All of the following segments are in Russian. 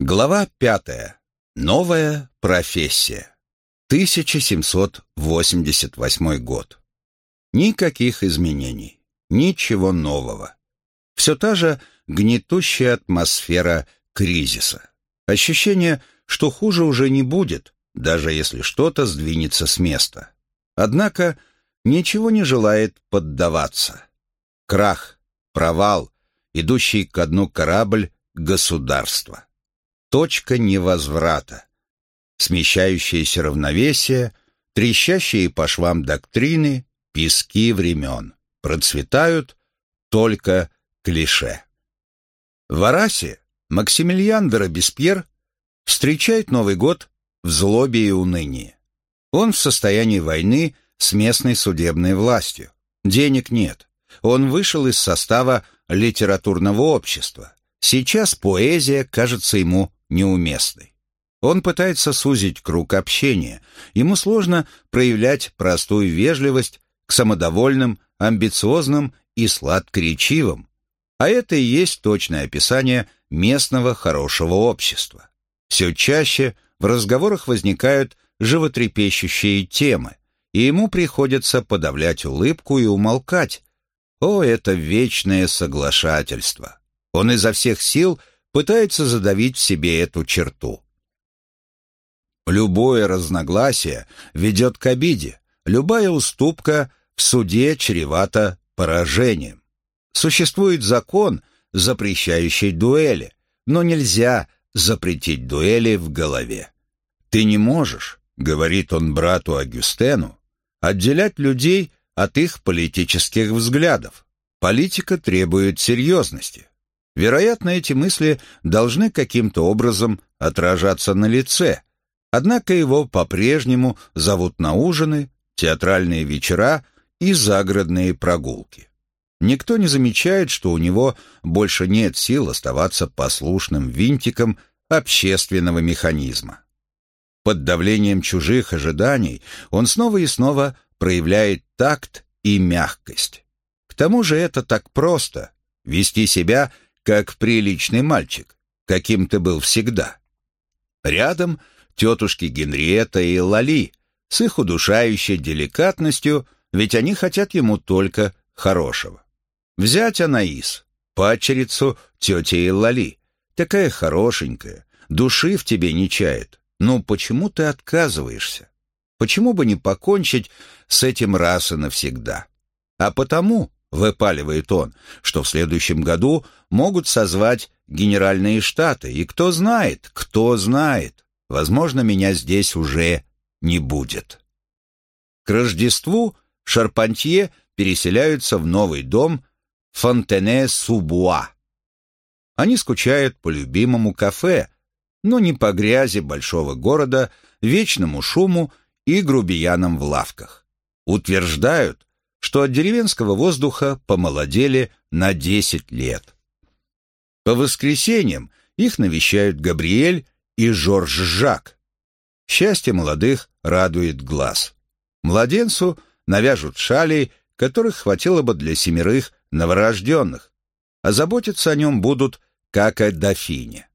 Глава пятая. Новая профессия. 1788 год. Никаких изменений. Ничего нового. Все та же гнетущая атмосфера кризиса. Ощущение, что хуже уже не будет, даже если что-то сдвинется с места. Однако ничего не желает поддаваться. Крах, провал, идущий ко дну корабль государства. Точка невозврата. Смещающееся равновесие, трещащие по швам доктрины, пески времен. Процветают только клише. В Арасе Максимилиан де встречает Новый год в злобе и унынии. Он в состоянии войны с местной судебной властью. Денег нет. Он вышел из состава литературного общества. Сейчас поэзия кажется ему неуместной. Он пытается сузить круг общения. Ему сложно проявлять простую вежливость к самодовольным, амбициозным и сладкоречивым. А это и есть точное описание местного хорошего общества. Все чаще в разговорах возникают животрепещущие темы, и ему приходится подавлять улыбку и умолкать. О, это вечное соглашательство! Он изо всех сил пытается задавить в себе эту черту. Любое разногласие ведет к обиде, любая уступка в суде чревата поражением. Существует закон, запрещающий дуэли, но нельзя запретить дуэли в голове. «Ты не можешь», — говорит он брату Агюстену, «отделять людей от их политических взглядов. Политика требует серьезности. Вероятно, эти мысли должны каким-то образом отражаться на лице, однако его по-прежнему зовут на ужины, театральные вечера и загородные прогулки. Никто не замечает, что у него больше нет сил оставаться послушным винтиком общественного механизма. Под давлением чужих ожиданий он снова и снова проявляет такт и мягкость. К тому же это так просто — вести себя как приличный мальчик, каким ты был всегда. Рядом тетушки Генриетта и Лали с их удушающей деликатностью, ведь они хотят ему только хорошего. Взять Анаис, падчерицу тети Лали, такая хорошенькая, души в тебе не чает. Ну почему ты отказываешься? Почему бы не покончить с этим раз и навсегда? А потому, выпаливает он, что в следующем году могут созвать генеральные штаты, и кто знает, кто знает, возможно, меня здесь уже не будет. К Рождеству Шарпантье переселяются в новый дом Фонтене-Субуа. Они скучают по любимому кафе, но не по грязи большого города, вечному шуму и грубиянам в лавках. Утверждают, что от деревенского воздуха помолодели на 10 лет. По воскресеньям их навещают Габриэль и Жорж Жак. Счастье молодых радует глаз. Младенцу навяжут шали, которых хватило бы для семерых новорожденных, а заботиться о нем будут, как о дофине.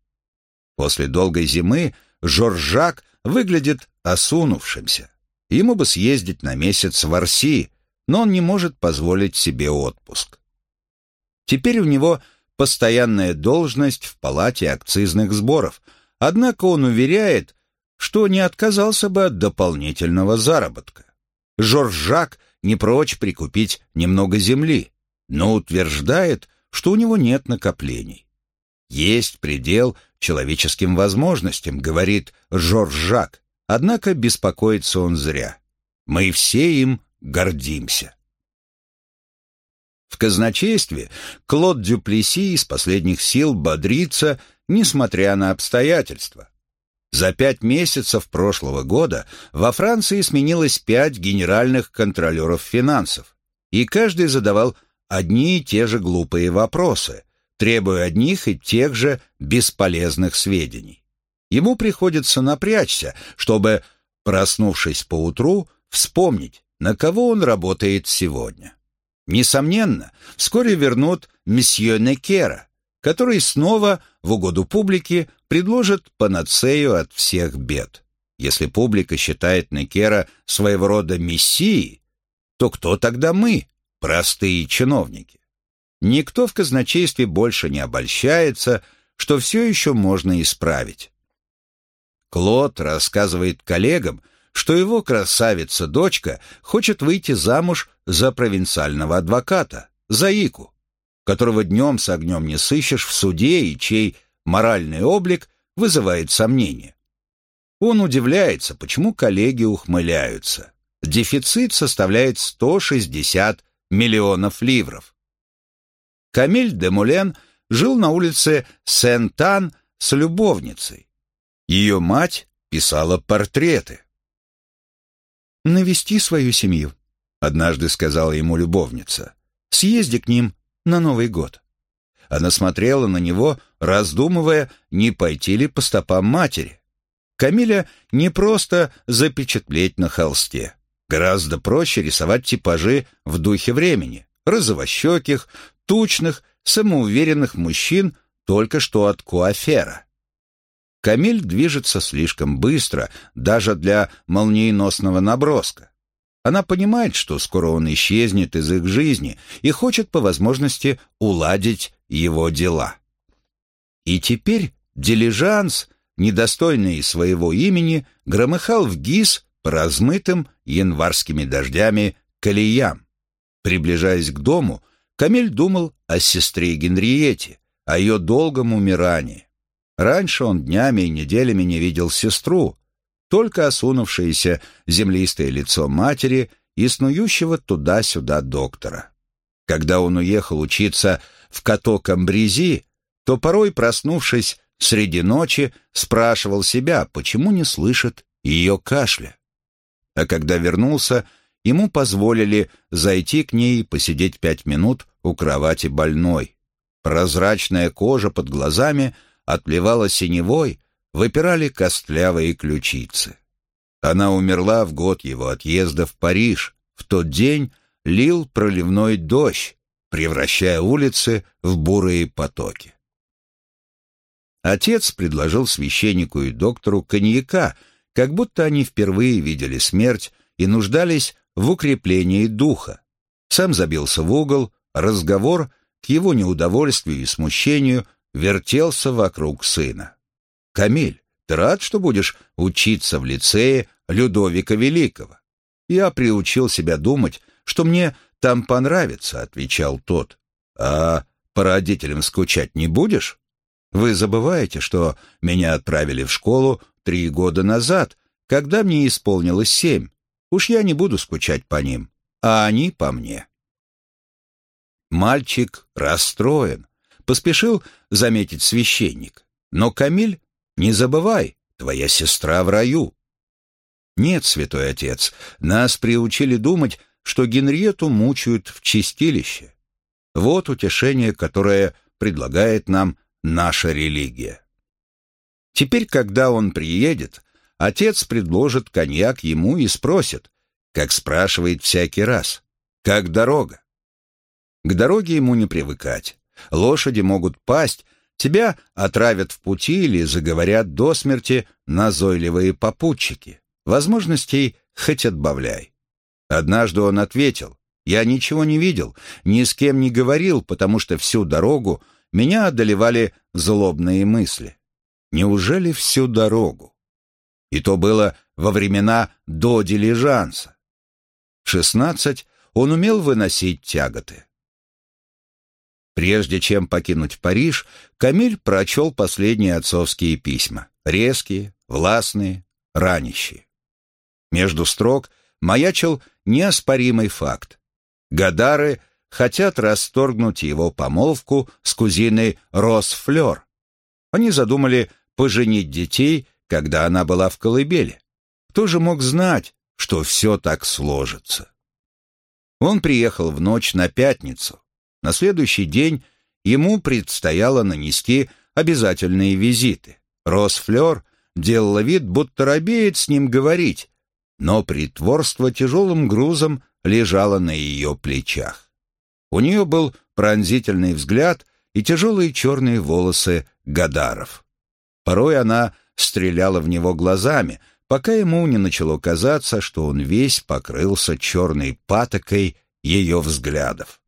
После долгой зимы Жоржак выглядит осунувшимся. Ему бы съездить на месяц в Арси, но он не может позволить себе отпуск. Теперь у него постоянная должность в палате акцизных сборов, однако он уверяет, что не отказался бы от дополнительного заработка. Жоржак не прочь прикупить немного земли, но утверждает, что у него нет накоплений. Есть предел человеческим возможностям, говорит Жорж Жак, однако беспокоится он зря. Мы все им гордимся. В казначействе Клод Дюплеси из последних сил бодрится, несмотря на обстоятельства. За пять месяцев прошлого года во Франции сменилось пять генеральных контролеров финансов, и каждый задавал одни и те же глупые вопросы, требуя одних и тех же бесполезных сведений. Ему приходится напрячься, чтобы, проснувшись поутру, вспомнить, на кого он работает сегодня. Несомненно, вскоре вернут месье Некера, который снова в угоду публике предложит панацею от всех бед. Если публика считает Некера своего рода мессией, то кто тогда мы, простые чиновники? Никто в казначействе больше не обольщается, что все еще можно исправить. Клод рассказывает коллегам, что его красавица-дочка хочет выйти замуж за провинциального адвоката, за Ику, которого днем с огнем не сыщешь в суде и чей моральный облик вызывает сомнения. Он удивляется, почему коллеги ухмыляются. Дефицит составляет 160 миллионов ливров. Камиль де Мулен жил на улице Сен-Тан с любовницей. Ее мать писала портреты. «Навести свою семью», — однажды сказала ему любовница. «Съезди к ним на Новый год». Она смотрела на него, раздумывая, не пойти ли по стопам матери. Камиля не просто запечатлеть на холсте. Гораздо проще рисовать типажи в духе времени. Розовощеких, тучных, самоуверенных мужчин только что от куафера. Камиль движется слишком быстро, даже для молниеносного наброска. Она понимает, что скоро он исчезнет из их жизни и хочет по возможности уладить его дела. И теперь дилижанс, недостойный своего имени, громыхал в ГИС по размытым январскими дождями колеям. Приближаясь к дому, Камиль думал о сестре Генриете, о ее долгом умирании. Раньше он днями и неделями не видел сестру, только осунувшееся землистое лицо матери и снующего туда-сюда доктора. Когда он уехал учиться в Като-Камбрези, то порой, проснувшись среди ночи, спрашивал себя, почему не слышит ее кашля. А когда вернулся, ему позволили зайти к ней и посидеть пять минут у кровати больной. Прозрачная кожа под глазами отливала синевой, выпирали костлявые ключицы. Она умерла в год его отъезда в Париж. В тот день лил проливной дождь, превращая улицы в бурые потоки. Отец предложил священнику и доктору коньяка, как будто они впервые видели смерть и нуждались в укреплении духа. Сам забился в угол, разговор, к его неудовольствию и смущению, вертелся вокруг сына. «Камиль, ты рад, что будешь учиться в лицее Людовика Великого?» «Я приучил себя думать, что мне там понравится», — отвечал тот. «А по родителям скучать не будешь? Вы забываете, что меня отправили в школу три года назад, когда мне исполнилось семь. Уж я не буду скучать по ним, а они по мне». Мальчик расстроен, поспешил заметить священник. Но, Камиль, не забывай, твоя сестра в раю. Нет, святой отец, нас приучили думать, что Генриету мучают в чистилище. Вот утешение, которое предлагает нам наша религия. Теперь, когда он приедет, отец предложит коньяк ему и спросит, как спрашивает всякий раз, как дорога. К дороге ему не привыкать. Лошади могут пасть, тебя отравят в пути или заговорят до смерти назойливые попутчики. Возможностей хоть отбавляй. Однажды он ответил, я ничего не видел, ни с кем не говорил, потому что всю дорогу меня одолевали злобные мысли. Неужели всю дорогу? И то было во времена до дилижанса. В шестнадцать он умел выносить тяготы. Прежде чем покинуть Париж, Камиль прочел последние отцовские письма. Резкие, властные, ранящие. Между строк маячил неоспоримый факт. Гадары хотят расторгнуть его помолвку с кузиной Росфлёр. Они задумали поженить детей, когда она была в колыбели. Кто же мог знать, что все так сложится? Он приехал в ночь на пятницу, на следующий день ему предстояло нанести обязательные визиты. Росфлёр делала вид, будто робеет с ним говорить, но притворство тяжелым грузом лежало на ее плечах. У нее был пронзительный взгляд, и тяжелые черные волосы Гадаров. Порой она стреляла в него глазами, пока ему не начало казаться, что он весь покрылся черной патокой ее взглядов.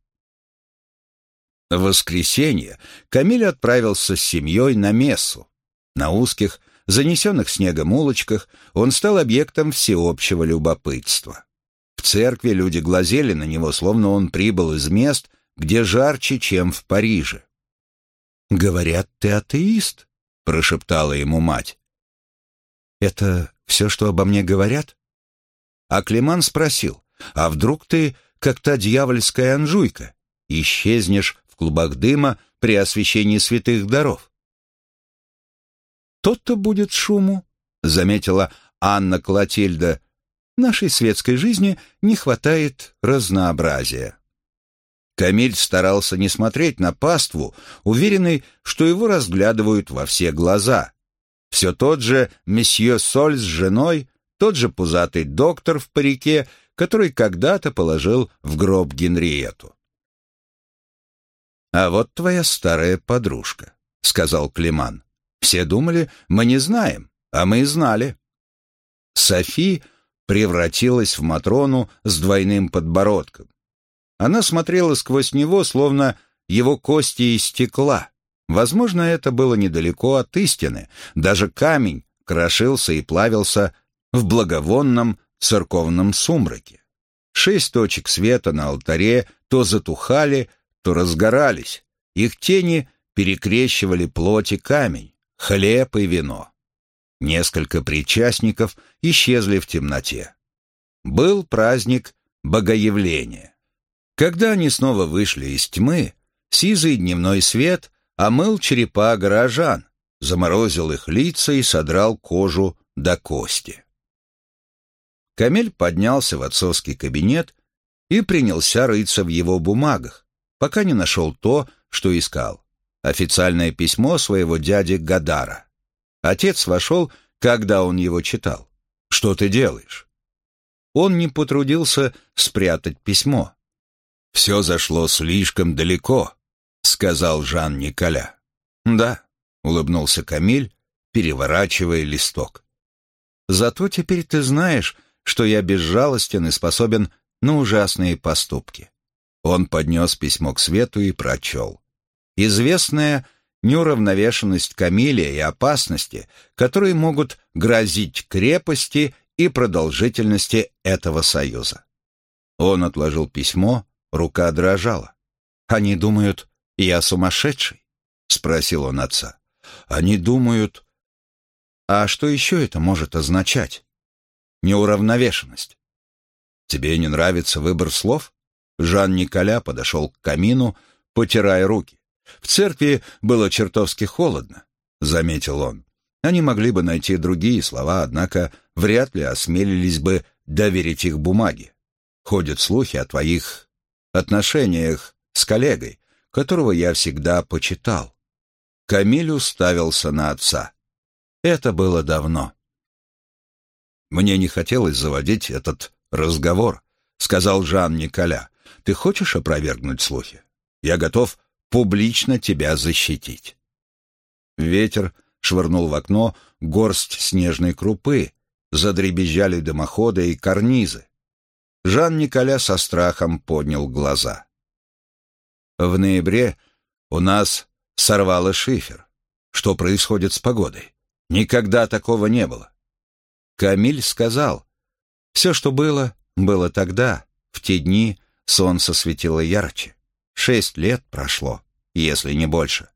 В воскресенье Камиль отправился с семьей на мессу. На узких, занесенных снегом улочках он стал объектом всеобщего любопытства. В церкви люди глазели на него, словно он прибыл из мест, где жарче, чем в Париже. «Говорят, ты атеист», — прошептала ему мать. «Это все, что обо мне говорят?» А Климан спросил, «А вдруг ты, как та дьявольская анжуйка, исчезнешь клубах дыма при освещении святых даров?» «То-то будет шуму», — заметила Анна Клотильда. «Нашей светской жизни не хватает разнообразия». Камиль старался не смотреть на паству, уверенный, что его разглядывают во все глаза. Все тот же месье Соль с женой, тот же пузатый доктор в парике, который когда-то положил в гроб Генриету. «А вот твоя старая подружка», — сказал Климан. «Все думали, мы не знаем, а мы знали». Софи превратилась в Матрону с двойным подбородком. Она смотрела сквозь него, словно его кости из стекла. Возможно, это было недалеко от истины. Даже камень крошился и плавился в благовонном церковном сумраке. Шесть точек света на алтаре то затухали, то разгорались. Их тени перекрещивали плоть и камень, хлеб и вино. Несколько причастников исчезли в темноте. Был праздник Богоявления. Когда они снова вышли из тьмы, сизый дневной свет омыл черепа горожан, заморозил их лица и содрал кожу до кости. Камель поднялся в отцовский кабинет и принялся рыться в его бумагах, пока не нашел то, что искал. Официальное письмо своего дяди Гадара. Отец вошел, когда он его читал. «Что ты делаешь?» Он не потрудился спрятать письмо. «Все зашло слишком далеко», — сказал Жан-Николя. «Да», — улыбнулся Камиль, переворачивая листок. «Зато теперь ты знаешь, что я безжалостен и способен на ужасные поступки». Он поднес письмо к свету и прочел. «Известная неуравновешенность Камиля и опасности, которые могут грозить крепости и продолжительности этого союза». Он отложил письмо, Рука дрожала. «Они думают, я сумасшедший?» — спросил он отца. «Они думают...» «А что еще это может означать?» «Неуравновешенность». «Тебе не нравится выбор слов?» Жан-Николя подошел к камину, потирая руки. «В церкви было чертовски холодно», — заметил он. Они могли бы найти другие слова, однако вряд ли осмелились бы доверить их бумаге. Ходят слухи о твоих отношениях с коллегой, которого я всегда почитал. Камиль уставился на отца. Это было давно. «Мне не хотелось заводить этот разговор», — сказал Жан Николя. «Ты хочешь опровергнуть слухи? Я готов публично тебя защитить». Ветер швырнул в окно горсть снежной крупы, задребезжали дымоходы и карнизы. Жан-Николя со страхом поднял глаза. В ноябре у нас сорвало шифер. Что происходит с погодой? Никогда такого не было. Камиль сказал, все, что было, было тогда, в те дни солнце светило ярче. Шесть лет прошло, если не больше.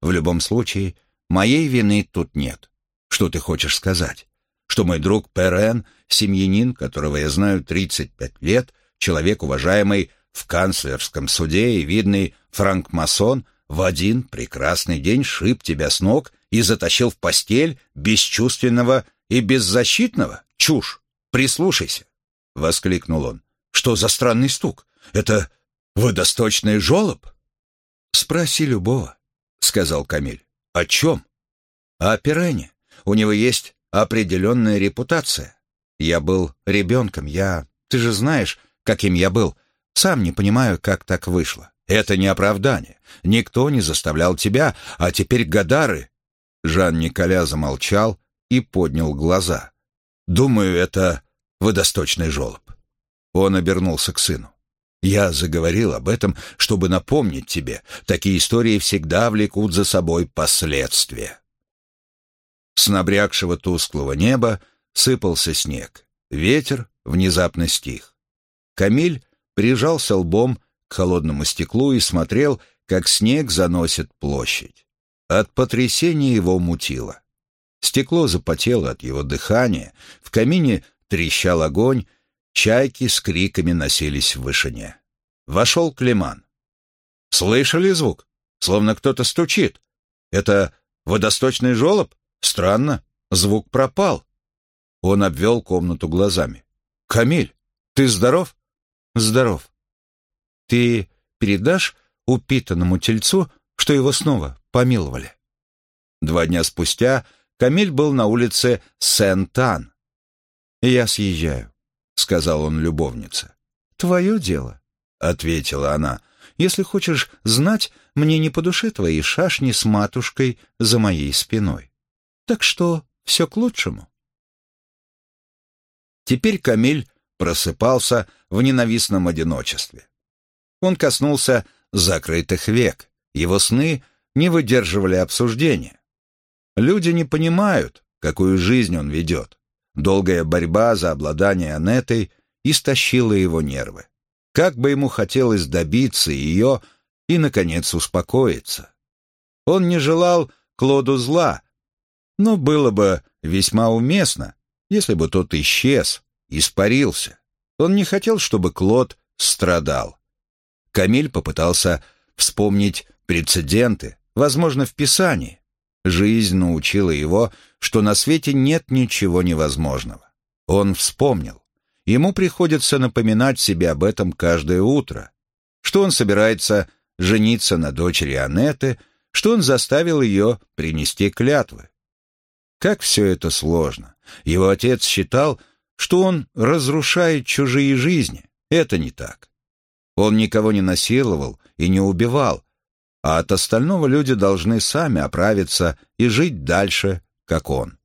В любом случае, моей вины тут нет. Что ты хочешь сказать? что мой друг Перен, семьянин, которого я знаю 35 лет, человек, уважаемый в канцлерском суде и видный франкмасон, в один прекрасный день шиб тебя с ног и затащил в постель бесчувственного и беззащитного? Чушь! Прислушайся!» — воскликнул он. «Что за странный стук? Это водосточный жолоб?» «Спроси любого», — сказал Камиль. «О чем?» «О Перене. У него есть определенная репутация. Я был ребенком, я... Ты же знаешь, каким я был. Сам не понимаю, как так вышло. Это не оправдание. Никто не заставлял тебя, а теперь Гадары...» Жан-Николя замолчал и поднял глаза. «Думаю, это водосточный жолоб». Он обернулся к сыну. «Я заговорил об этом, чтобы напомнить тебе, такие истории всегда влекут за собой последствия». С набрякшего тусклого неба сыпался снег. Ветер внезапно стих. Камиль прижался лбом к холодному стеклу и смотрел, как снег заносит площадь. От потрясения его мутило. Стекло запотело от его дыхания, в камине трещал огонь, чайки с криками носились в вышине. Вошел Климан. «Слышали звук? Словно кто-то стучит. Это водосточный жолоб? Странно, звук пропал». Он обвел комнату глазами. «Камиль, ты здоров?» «Здоров. Ты передашь упитанному тельцу, что его снова помиловали?» Два дня спустя Камиль был на улице Сен-Тан. «Я съезжаю», — сказал он любовнице. «Твое дело», — ответила она. «Если хочешь знать, мне не по душе твои шашни с матушкой за моей спиной. Так что все к лучшему». Теперь Камиль просыпался в ненавистном одиночестве. Он коснулся закрытых век. Его сны не выдерживали обсуждения. Люди не понимают, какую жизнь он ведет. Долгая борьба за обладание Анетой истощила его нервы. Как бы ему хотелось добиться ее и, наконец, успокоиться. Он не желал Клоду зла, но было бы весьма уместно, если бы тот исчез, испарился. Он не хотел, чтобы Клод страдал. Камиль попытался вспомнить прецеденты, возможно, в Писании. Жизнь научила его, что на свете нет ничего невозможного. Он вспомнил. Ему приходится напоминать себе об этом каждое утро, что он собирается жениться на дочери Анеты, что он заставил ее принести клятвы. Как все это сложно. Его отец считал, что он разрушает чужие жизни. Это не так. Он никого не насиловал и не убивал, а от остального люди должны сами оправиться и жить дальше, как он.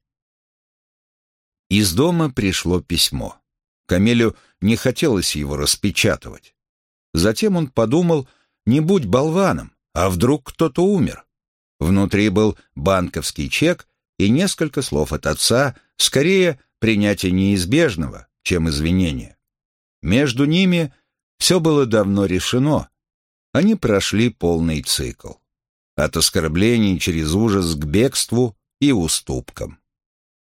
Из дома пришло письмо. Камилю не хотелось его распечатывать. Затем он подумал, не будь болваном, а вдруг кто-то умер. Внутри был банковский чек и несколько слов от отца, скорее принятие неизбежного, чем извинения. Между ними все было давно решено. Они прошли полный цикл. От оскорблений через ужас к бегству и уступкам.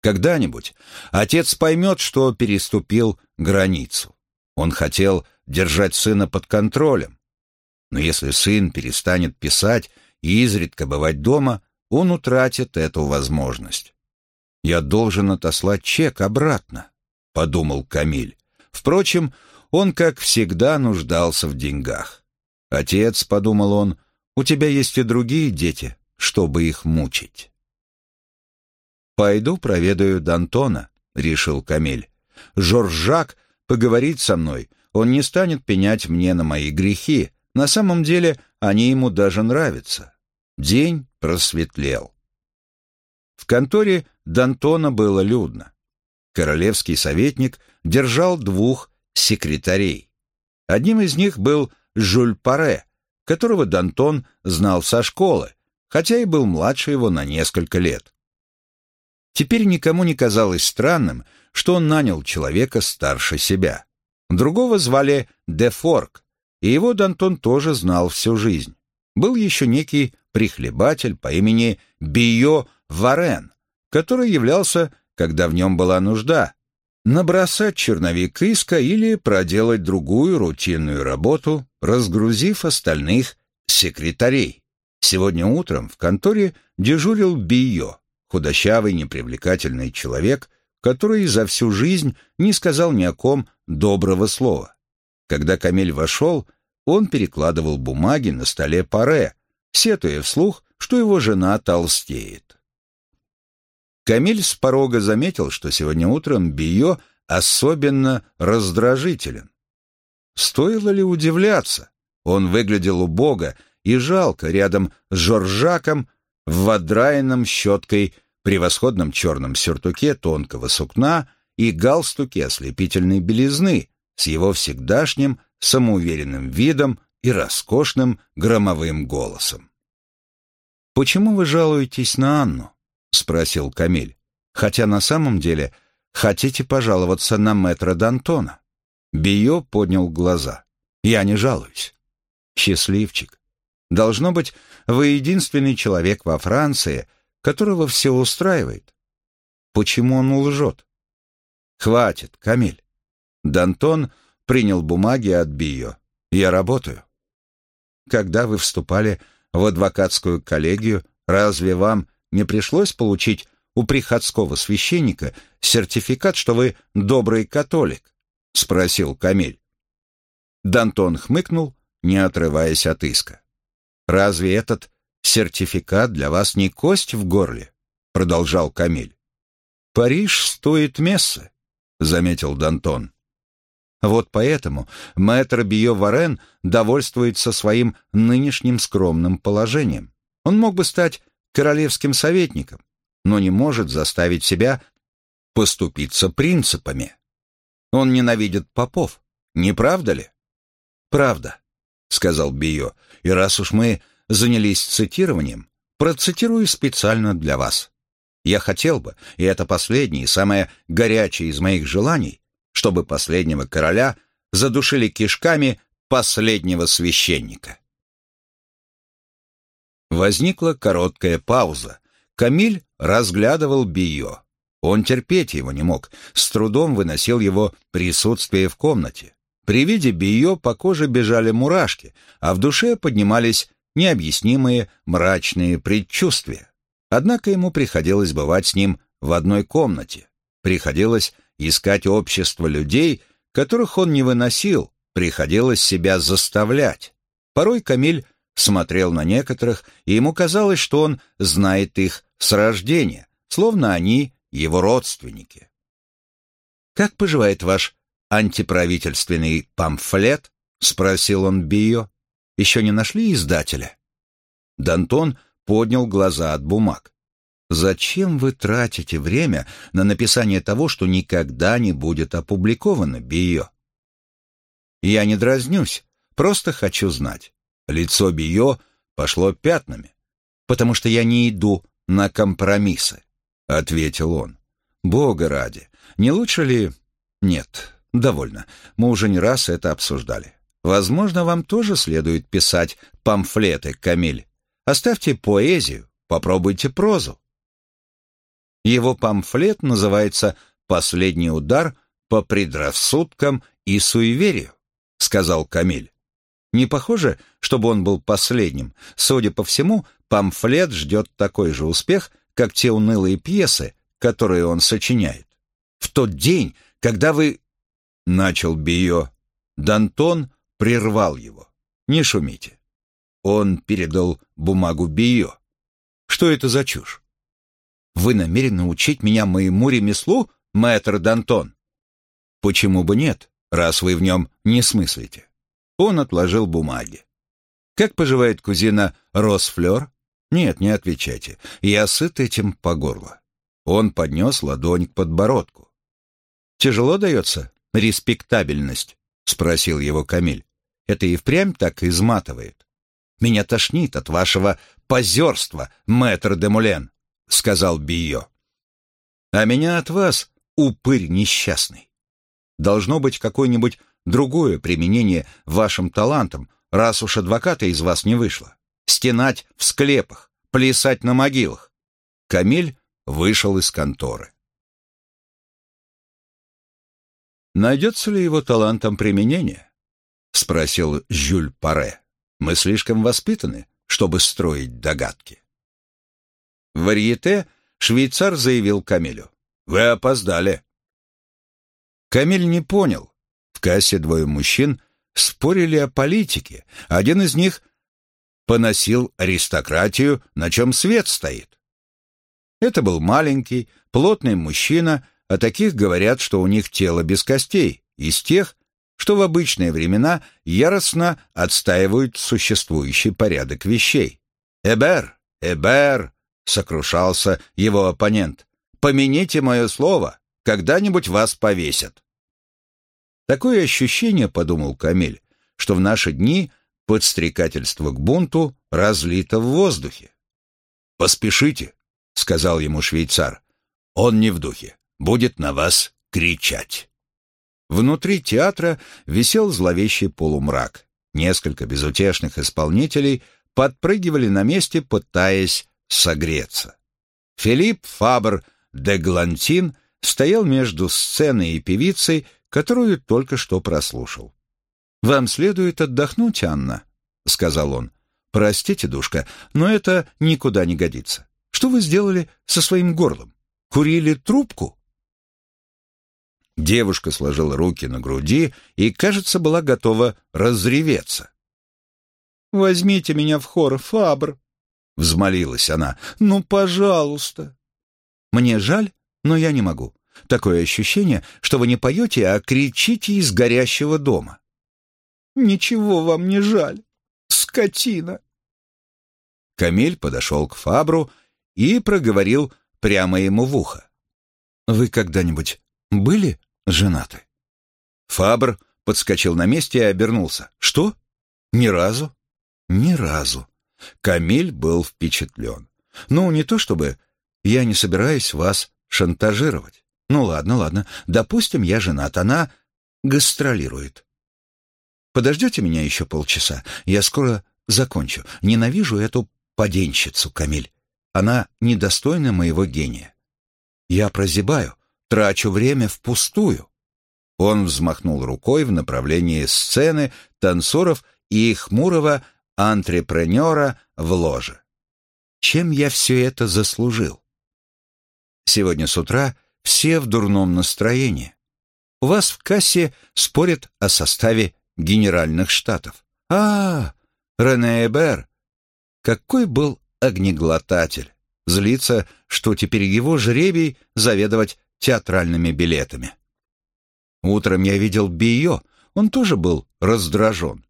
Когда-нибудь отец поймет, что переступил границу. Он хотел держать сына под контролем. Но если сын перестанет писать и изредка бывать дома, он утратит эту возможность. «Я должен отослать чек обратно», — подумал Камиль. Впрочем, он, как всегда, нуждался в деньгах. «Отец», — подумал он, — «у тебя есть и другие дети, чтобы их мучить». «Пойду проведаю Д'Антона», — решил Камиль. «Жоржак поговорит со мной, он не станет пенять мне на мои грехи. На самом деле они ему даже нравятся». День просветлел. В конторе Д'Антона было людно. Королевский советник держал двух секретарей. Одним из них был Жюль Паре, которого Д'Антон знал со школы, хотя и был младше его на несколько лет. Теперь никому не казалось странным, что он нанял человека старше себя. Другого звали Дефорк, и его Д'Антон тоже знал всю жизнь. Был еще некий прихлебатель по имени Био Варен, который являлся, когда в нем была нужда, набросать черновик иска или проделать другую рутинную работу, разгрузив остальных секретарей. Сегодня утром в конторе дежурил Био, худощавый, непривлекательный человек, который за всю жизнь не сказал ни о ком доброго слова. Когда Камиль вошел, он перекладывал бумаги на столе паре, сетуя вслух, что его жена толстеет. Камиль с порога заметил, что сегодня утром Био особенно раздражителен. Стоило ли удивляться? Он выглядел убого и жалко рядом с Жоржаком в водраенном щеткой превосходном черном сюртуке тонкого сукна и галстуке ослепительной белизны с его всегдашним самоуверенным видом и роскошным громовым голосом. «Почему вы жалуетесь на Анну?» — спросил Камиль. «Хотя на самом деле хотите пожаловаться на мэтра Д'Антона». Био поднял глаза. «Я не жалуюсь. Счастливчик. Должно быть, вы единственный человек во Франции, которого все устраивает. Почему он лжет? Хватит, Камиль. Дантон принял бумаги от Био. Я работаю. Когда вы вступали в адвокатскую коллегию, разве вам не пришлось получить у приходского священника сертификат, что вы добрый католик? Спросил Камиль. Дантон хмыкнул, не отрываясь от иска. «Разве этот сертификат для вас не кость в горле?» — продолжал Камиль. «Париж стоит мессы», — заметил Дантон. Вот поэтому мэтр Био Варен довольствуется своим нынешним скромным положением. Он мог бы стать королевским советником, но не может заставить себя поступиться принципами. Он ненавидит попов, не правда ли? Правда, сказал Био, и раз уж мы занялись цитированием, процитирую специально для вас. Я хотел бы, и это последнее и самое горячее из моих желаний, чтобы последнего короля задушили кишками последнего священника. Возникла короткая пауза. Камиль разглядывал Био. Он терпеть его не мог, с трудом выносил его присутствие в комнате. При виде Био по коже бежали мурашки, а в душе поднимались необъяснимые мрачные предчувствия. Однако ему приходилось бывать с ним в одной комнате. Приходилось искать общество людей, которых он не выносил, приходилось себя заставлять. Порой Камиль смотрел на некоторых, и ему казалось, что он знает их с рождения, словно они его родственники. «Как поживает ваш антиправительственный памфлет?» — спросил он Био. «Еще не нашли издателя?» Дантон поднял глаза от бумаг. Зачем вы тратите время на написание того, что никогда не будет опубликовано, Био? Я не дразнюсь, просто хочу знать. Лицо Био пошло пятнами, потому что я не иду на компромиссы, — ответил он. Бога ради, не лучше ли... Нет, довольно, мы уже не раз это обсуждали. Возможно, вам тоже следует писать памфлеты, Камиль. Оставьте поэзию, попробуйте прозу. Его памфлет называется «Последний удар по предрассудкам и суеверию», — сказал Камиль. Не похоже, чтобы он был последним. Судя по всему, памфлет ждет такой же успех, как те унылые пьесы, которые он сочиняет. В тот день, когда вы... Начал Био. Дантон прервал его. Не шумите. Он передал бумагу Био. Что это за чушь? Вы намерены учить меня моему ремеслу, мэтр Д'Антон? Почему бы нет, раз вы в нем не смыслите? Он отложил бумаги. Как поживает кузина Росфлёр? Нет, не отвечайте. Я сыт этим по горло. Он поднес ладонь к подбородку. Тяжело дается респектабельность? Спросил его Камиль. Это и впрямь так изматывает. Меня тошнит от вашего позерства, мэтр де Мулен. — сказал Био. «А меня от вас, упырь несчастный. Должно быть какое-нибудь другое применение вашим талантам, раз уж адвоката из вас не вышло. Стенать в склепах, плясать на могилах». Камиль вышел из конторы. «Найдется ли его талантом применение?» — спросил Жюль Паре. «Мы слишком воспитаны, чтобы строить догадки». В варьете швейцар заявил Камилю. «Вы опоздали». Камиль не понял. В кассе двое мужчин спорили о политике. Один из них поносил аристократию, на чем свет стоит. Это был маленький, плотный мужчина, о таких говорят, что у них тело без костей, из тех, что в обычные времена яростно отстаивают существующий порядок вещей. «Эбер! Эбер!» — сокрушался его оппонент. «Помяните мое слово, когда-нибудь вас повесят». Такое ощущение, подумал Камиль, что в наши дни подстрекательство к бунту разлито в воздухе. «Поспешите», — сказал ему швейцар. «Он не в духе, будет на вас кричать». Внутри театра висел зловещий полумрак. Несколько безутешных исполнителей подпрыгивали на месте, пытаясь согреться. Филипп Фабр де Глантин стоял между сценой и певицей, которую только что прослушал. «Вам следует отдохнуть, Анна», — сказал он. «Простите, душка, но это никуда не годится. Что вы сделали со своим горлом? Курили трубку?» Девушка сложила руки на груди и, кажется, была готова разреветься. «Возьмите меня в хор, Фабр», — взмолилась она. «Ну, пожалуйста». «Мне жаль, но я не могу. Такое ощущение, что вы не поете, а кричите из горящего дома». «Ничего вам не жаль, скотина». Камиль подошел к Фабру и проговорил прямо ему в ухо. «Вы когда-нибудь были женаты?» Фабр подскочил на месте и обернулся. «Что? Ни разу?» «Ни разу». Камиль был впечатлен. «Ну, не то чтобы я не собираюсь вас шантажировать. Ну ладно, ладно, допустим, я женат, она гастролирует. Подождете меня еще полчаса? Я скоро закончу. Ненавижу эту поденщицу, Камиль. Она недостойна моего гения. Я прозябаю, трачу время впустую. Он взмахнул рукой в направлении сцены, танцоров и хмурого антрепренера в ложе. Чем я все это заслужил? Сегодня с утра все в дурном настроении. У вас в кассе спорят о составе генеральных штатов. А, Рене Эбер. Какой был огнеглотатель. Злится, что теперь его жребий заведовать театральными билетами. Утром я видел Био, он тоже был раздражен.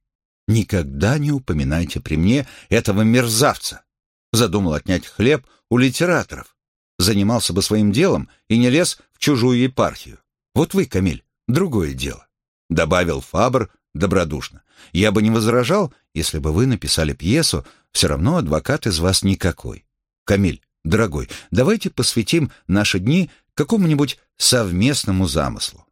«Никогда не упоминайте при мне этого мерзавца!» Задумал отнять хлеб у литераторов занимался бы своим делом и не лез в чужую епархию. Вот вы, Камиль, другое дело. Добавил Фабр добродушно. Я бы не возражал, если бы вы написали пьесу, все равно адвокат из вас никакой. Камиль, дорогой, давайте посвятим наши дни какому-нибудь совместному замыслу.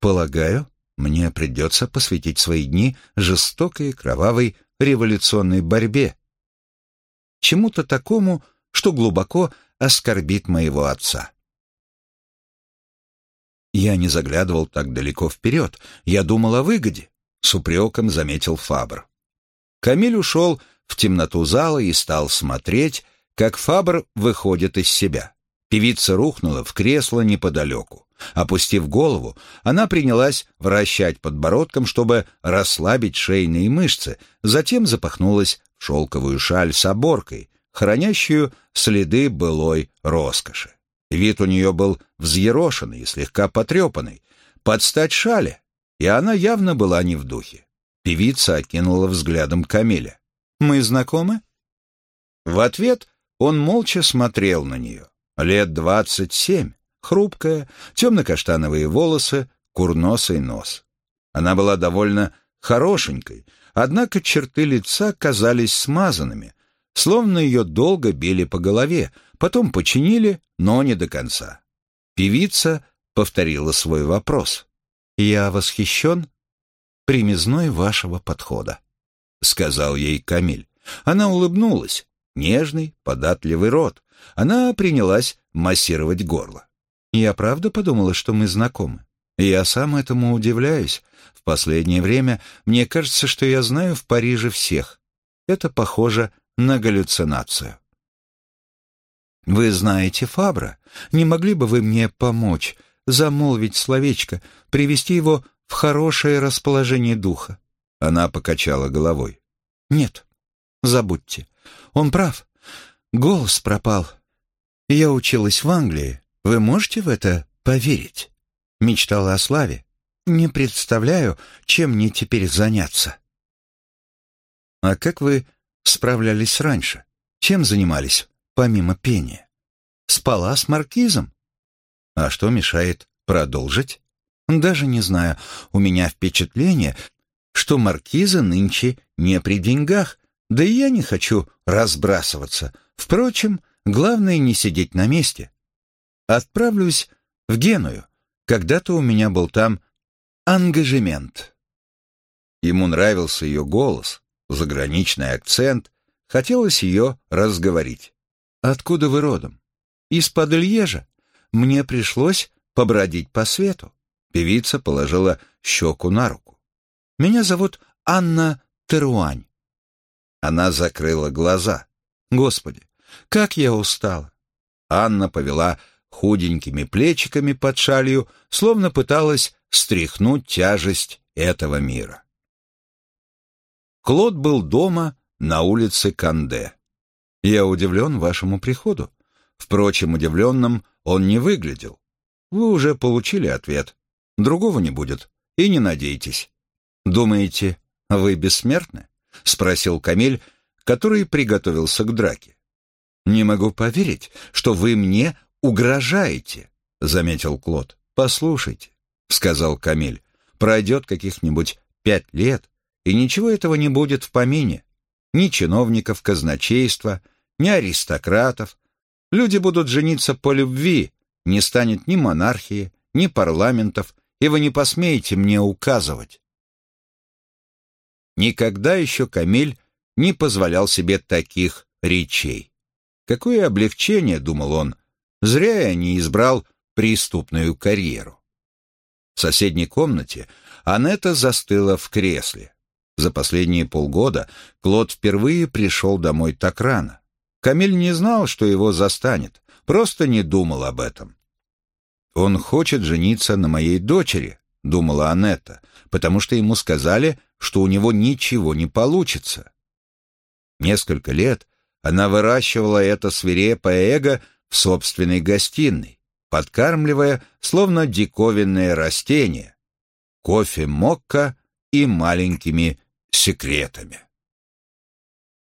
Полагаю, мне придется посвятить свои дни жестокой, кровавой, революционной борьбе. Чему-то такому, что глубоко оскорбит моего отца. Я не заглядывал так далеко вперед, я думал о выгоде, с упреком заметил Фабр. Камиль ушел в темноту зала и стал смотреть, как Фабр выходит из себя. Певица рухнула в кресло неподалеку. Опустив голову, она принялась вращать подбородком, чтобы расслабить шейные мышцы, затем запахнулась в шелковую шаль с оборкой, хранящую следы былой роскоши. Вид у нее был взъерошенный и слегка потрепанный, под стать шале, и она явно была не в духе. Певица окинула взглядом Камиля. «Мы знакомы?» В ответ он молча смотрел на нее. Лет двадцать семь, хрупкая, темно-каштановые волосы, курносый нос. Она была довольно хорошенькой, однако черты лица казались смазанными, словно ее долго били по голове, потом починили, но не до конца. Певица повторила свой вопрос. «Я восхищен примизной вашего подхода», — сказал ей Камиль. Она улыбнулась, нежный, податливый рот. Она принялась массировать горло. Я правда подумала, что мы знакомы. Я сам этому удивляюсь. В последнее время мне кажется, что я знаю в Париже всех. Это похоже на галлюцинацию. «Вы знаете Фабра? Не могли бы вы мне помочь, замолвить словечко, привести его в хорошее расположение духа?» Она покачала головой. «Нет, забудьте. Он прав. Голос пропал. Я училась в Англии. Вы можете в это поверить? Мечтала о славе. не представляю, чем мне теперь заняться». «А как вы справлялись раньше? Чем занимались, помимо пения? Спала с маркизом? А что мешает продолжить? Даже не знаю, у меня впечатление, что маркиза нынче не при деньгах, да и я не хочу разбрасываться. Впрочем, главное не сидеть на месте. Отправлюсь в Геную. Когда-то у меня был там ангажемент. Ему нравился ее голос, заграничный акцент, хотелось ее разговорить. «Откуда вы родом?» «Из-под Льежа. Мне пришлось побродить по свету». Певица положила щеку на руку. «Меня зовут Анна Теруань». Она закрыла глаза. «Господи, как я устала!» Анна повела худенькими плечиками под шалью, словно пыталась стряхнуть тяжесть этого мира. Клод был дома на улице Канде. «Я удивлен вашему приходу. Впрочем, удивленным он не выглядел. Вы уже получили ответ. Другого не будет. И не надейтесь. Думаете, вы бессмертны?» — спросил Камиль, который приготовился к драке. «Не могу поверить, что вы мне угрожаете», — заметил Клод. «Послушайте», — сказал Камиль, — «пройдет каких-нибудь пять лет, и ничего этого не будет в помине. Ни чиновников казначейства, ни аристократов. Люди будут жениться по любви, не станет ни монархии, ни парламентов, и вы не посмеете мне указывать. Никогда еще Камиль не позволял себе таких речей. Какое облегчение, думал он, зря я не избрал преступную карьеру. В соседней комнате Анетта застыла в кресле. За последние полгода Клод впервые пришел домой так рано. Камиль не знал, что его застанет, просто не думал об этом. «Он хочет жениться на моей дочери», — думала Анетта, потому что ему сказали, что у него ничего не получится. Несколько лет она выращивала это свирепое эго в собственной гостиной, подкармливая, словно диковинное растение, кофе-мокко и маленькими секретами.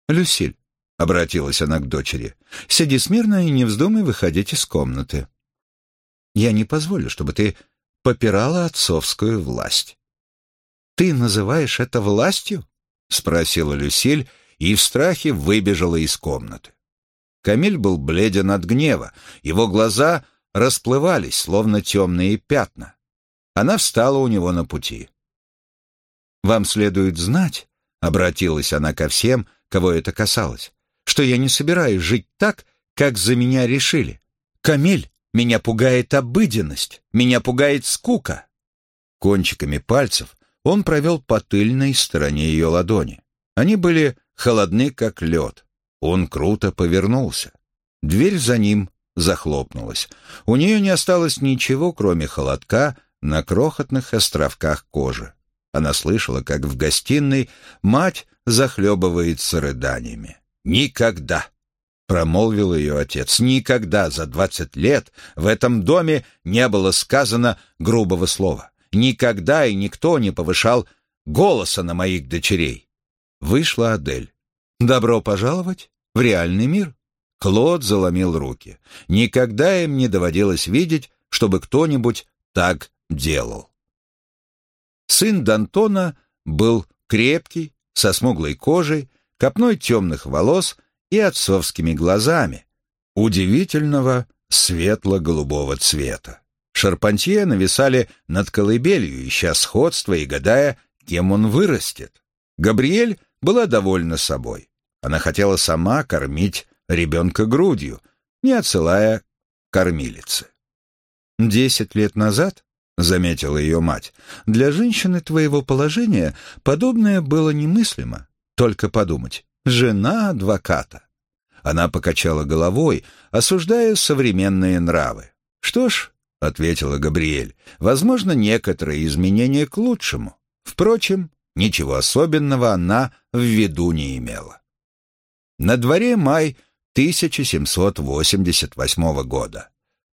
«Люсиль», — обратилась она к дочери, — «сиди смирно и не вздумай выходить из комнаты. Я не позволю, чтобы ты попирала отцовскую власть». «Ты называешь это властью?» — спросила Люсиль и в страхе выбежала из комнаты. Камиль был бледен от гнева, его глаза расплывались, словно темные пятна. Она встала у него на пути. Вам следует знать, — обратилась она ко всем, кого это касалось, — что я не собираюсь жить так, как за меня решили. Камиль, меня пугает обыденность, меня пугает скука. Кончиками пальцев он провел по тыльной стороне ее ладони. Они были холодны, как лед. Он круто повернулся. Дверь за ним захлопнулась. У нее не осталось ничего, кроме холодка на крохотных островках кожи. Она слышала, как в гостиной мать захлебывается рыданиями. «Никогда!» — промолвил ее отец. «Никогда за двадцать лет в этом доме не было сказано грубого слова. Никогда и никто не повышал голоса на моих дочерей». Вышла Адель. «Добро пожаловать в реальный мир». Клод заломил руки. Никогда им не доводилось видеть, чтобы кто-нибудь так делал. Сын Д'Антона был крепкий, со смуглой кожей, копной темных волос и отцовскими глазами, удивительного светло-голубого цвета. Шарпантье нависали над колыбелью, ища сходства и гадая, кем он вырастет. Габриэль была довольна собой. Она хотела сама кормить ребенка грудью, не отсылая кормилицы. Десять лет назад — заметила ее мать. «Для женщины твоего положения подобное было немыслимо. Только подумать. Жена адвоката». Она покачала головой, осуждая современные нравы. «Что ж», — ответила Габриэль, — «возможно, некоторые изменения к лучшему. Впрочем, ничего особенного она в виду не имела». На дворе май 1788 года.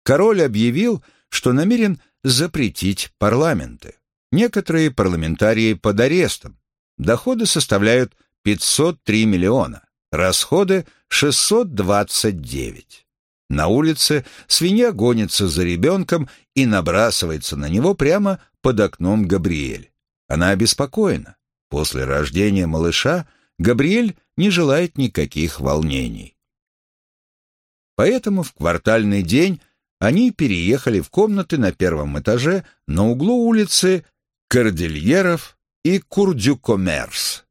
Король объявил, что намерен запретить парламенты. Некоторые парламентарии под арестом. Доходы составляют 503 миллиона, расходы 629. На улице свинья гонится за ребенком и набрасывается на него прямо под окном Габриэль. Она обеспокоена. После рождения малыша Габриэль не желает никаких волнений. Поэтому в квартальный день они переехали в комнаты на первом этаже на углу улицы Кордильеров и Курдюкомерс.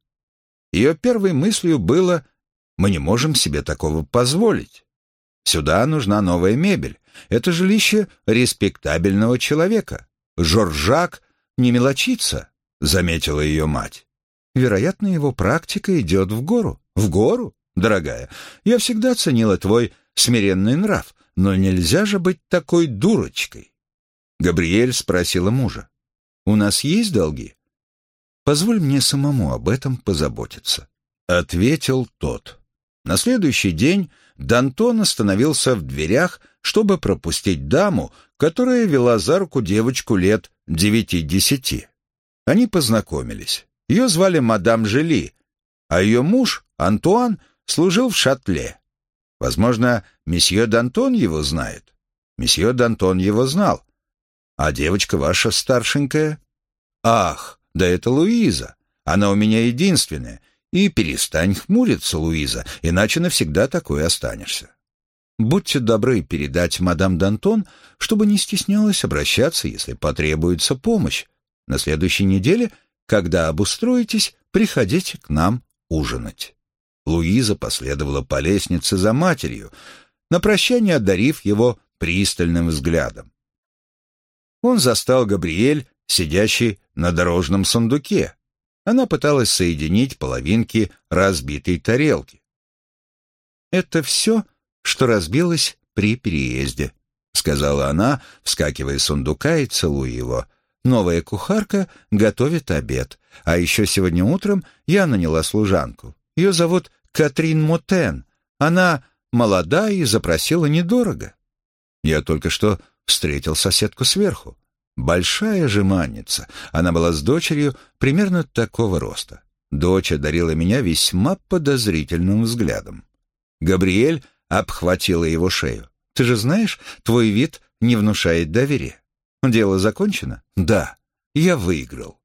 Ее первой мыслью было «Мы не можем себе такого позволить. Сюда нужна новая мебель. Это жилище респектабельного человека. Жоржак не мелочится», — заметила ее мать. «Вероятно, его практика идет в гору». «В гору, дорогая? Я всегда ценила твой смиренный нрав, но нельзя же быть такой дурочкой». Габриэль спросила мужа. «У нас есть долги?» «Позволь мне самому об этом позаботиться», — ответил тот. На следующий день Дантон остановился в дверях, чтобы пропустить даму, которая вела за руку девочку лет девяти-десяти. Они познакомились. Ее звали мадам Жили, а ее муж, Антуан, служил в шатле. Возможно, месье Дантон его знает. Месье Дантон его знал. А девочка ваша старшенькая? Ах, да это Луиза. Она у меня единственная. И перестань хмуриться, Луиза, иначе навсегда такой останешься. Будьте добры передать мадам Дантон, чтобы не стеснялась обращаться, если потребуется помощь. На следующей неделе, когда обустроитесь, приходите к нам ужинать. Луиза последовала по лестнице за матерью, на прощание одарив его пристальным взглядом. Он застал Габриэль, сидящий на дорожном сундуке. Она пыталась соединить половинки разбитой тарелки. «Это все, что разбилось при переезде», — сказала она, вскакивая с сундука и целуя его. «Новая кухарка готовит обед, а еще сегодня утром я наняла служанку. Ее зовут Катрин Мотен. Она молода и запросила недорого. Я только что встретил соседку сверху. Большая жеманница. Она была с дочерью примерно такого роста. Дочь одарила меня весьма подозрительным взглядом. Габриэль обхватила его шею. «Ты же знаешь, твой вид не внушает доверия. Дело закончено?» «Да, я выиграл».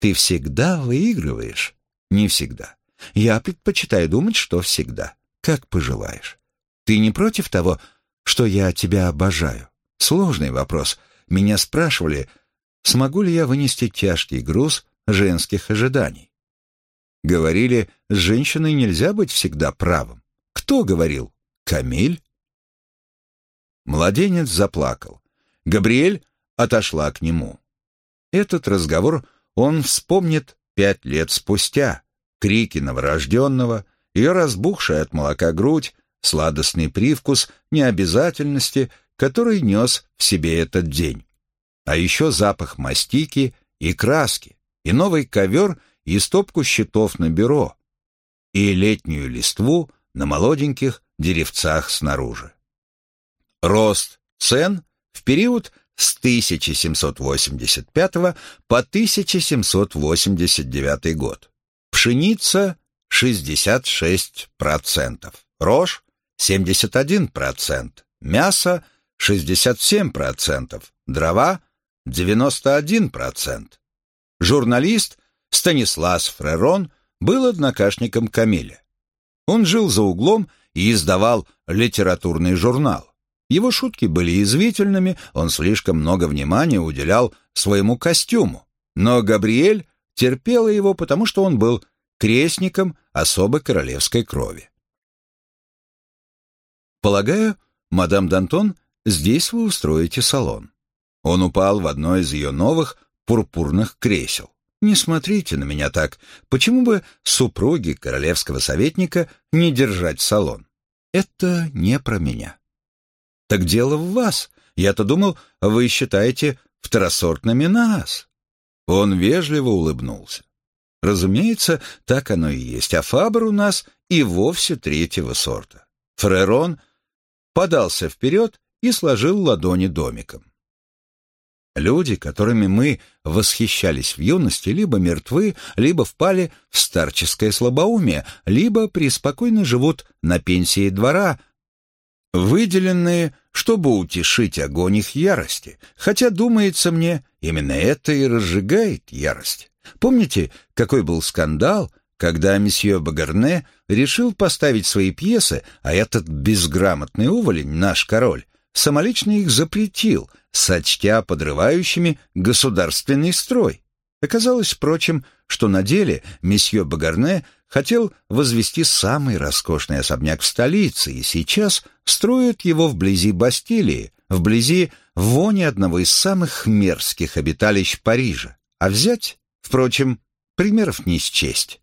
«Ты всегда выигрываешь?» «Не всегда. Я предпочитаю думать, что всегда. Как пожелаешь. Ты не против того, что я тебя обожаю? Сложный вопрос. Меня спрашивали, смогу ли я вынести тяжкий груз женских ожиданий. Говорили, с женщиной нельзя быть всегда правым. Кто говорил? Камиль? Младенец заплакал. Габриэль отошла к нему. Этот разговор он вспомнит пять лет спустя. Крики новорожденного, ее разбухшая от молока грудь, сладостный привкус необязательности, который нес в себе этот день. А еще запах мастики и краски, и новый ковер и стопку счетов на бюро, и летнюю листву на молоденьких деревцах снаружи. Рост цен в период с 1785 по 1789 год. Пшеница 66%, рожь 71%, мясо 67%, дрова 91%. Журналист Станислав Фрерон был однокашником Камиля. Он жил за углом и издавал литературный журнал. Его шутки были извительными, он слишком много внимания уделял своему костюму. Но Габриэль терпела его, потому что он был крестником особо королевской крови. Полагаю, мадам Д'Антон, здесь вы устроите салон. Он упал в одно из ее новых пурпурных кресел. Не смотрите на меня так. Почему бы супруги королевского советника не держать салон? Это не про меня. Так дело в вас. Я-то думал, вы считаете второсортными нас. Он вежливо улыбнулся. Разумеется, так оно и есть, а Фабр у нас и вовсе третьего сорта. Фрерон подался вперед и сложил ладони домиком. Люди, которыми мы восхищались в юности, либо мертвы, либо впали в старческое слабоумие, либо преспокойно живут на пенсии двора, выделенные, чтобы утешить огонь их ярости. Хотя, думается мне, именно это и разжигает ярость. Помните, какой был скандал, когда месье Багарне решил поставить свои пьесы, а этот безграмотный уволень, наш король, самолично их запретил, сочтя подрывающими государственный строй. Оказалось, впрочем, что на деле месье Багарне хотел возвести самый роскошный особняк в столице и сейчас строит его вблизи Бастилии, вблизи вони одного из самых мерзких обиталищ Парижа. А взять, впрочем, примеров не счесть.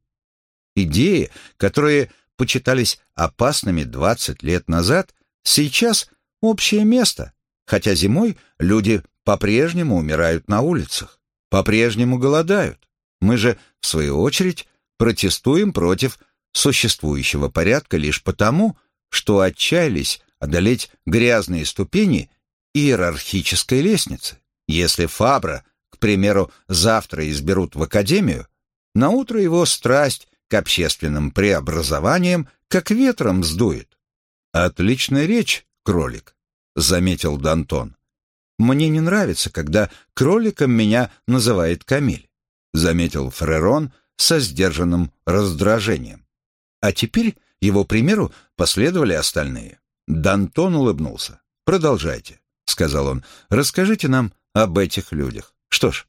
Идеи, которые почитались опасными 20 лет назад, сейчас общее место, хотя зимой люди по-прежнему умирают на улицах, по-прежнему голодают. Мы же, в свою очередь, протестуем против существующего порядка лишь потому, что отчаялись одолеть грязные ступени иерархической лестницы. Если Фабра, к примеру, завтра изберут в академию, на утро его страсть к общественным преобразованиям как ветром сдует. Отличная речь, кролик, заметил Дантон. Мне не нравится, когда кроликом меня называет Камиль, заметил Фрерон со сдержанным раздражением. А теперь его примеру последовали остальные. Дантон улыбнулся. «Продолжайте», — сказал он. «Расскажите нам об этих людях. Что ж,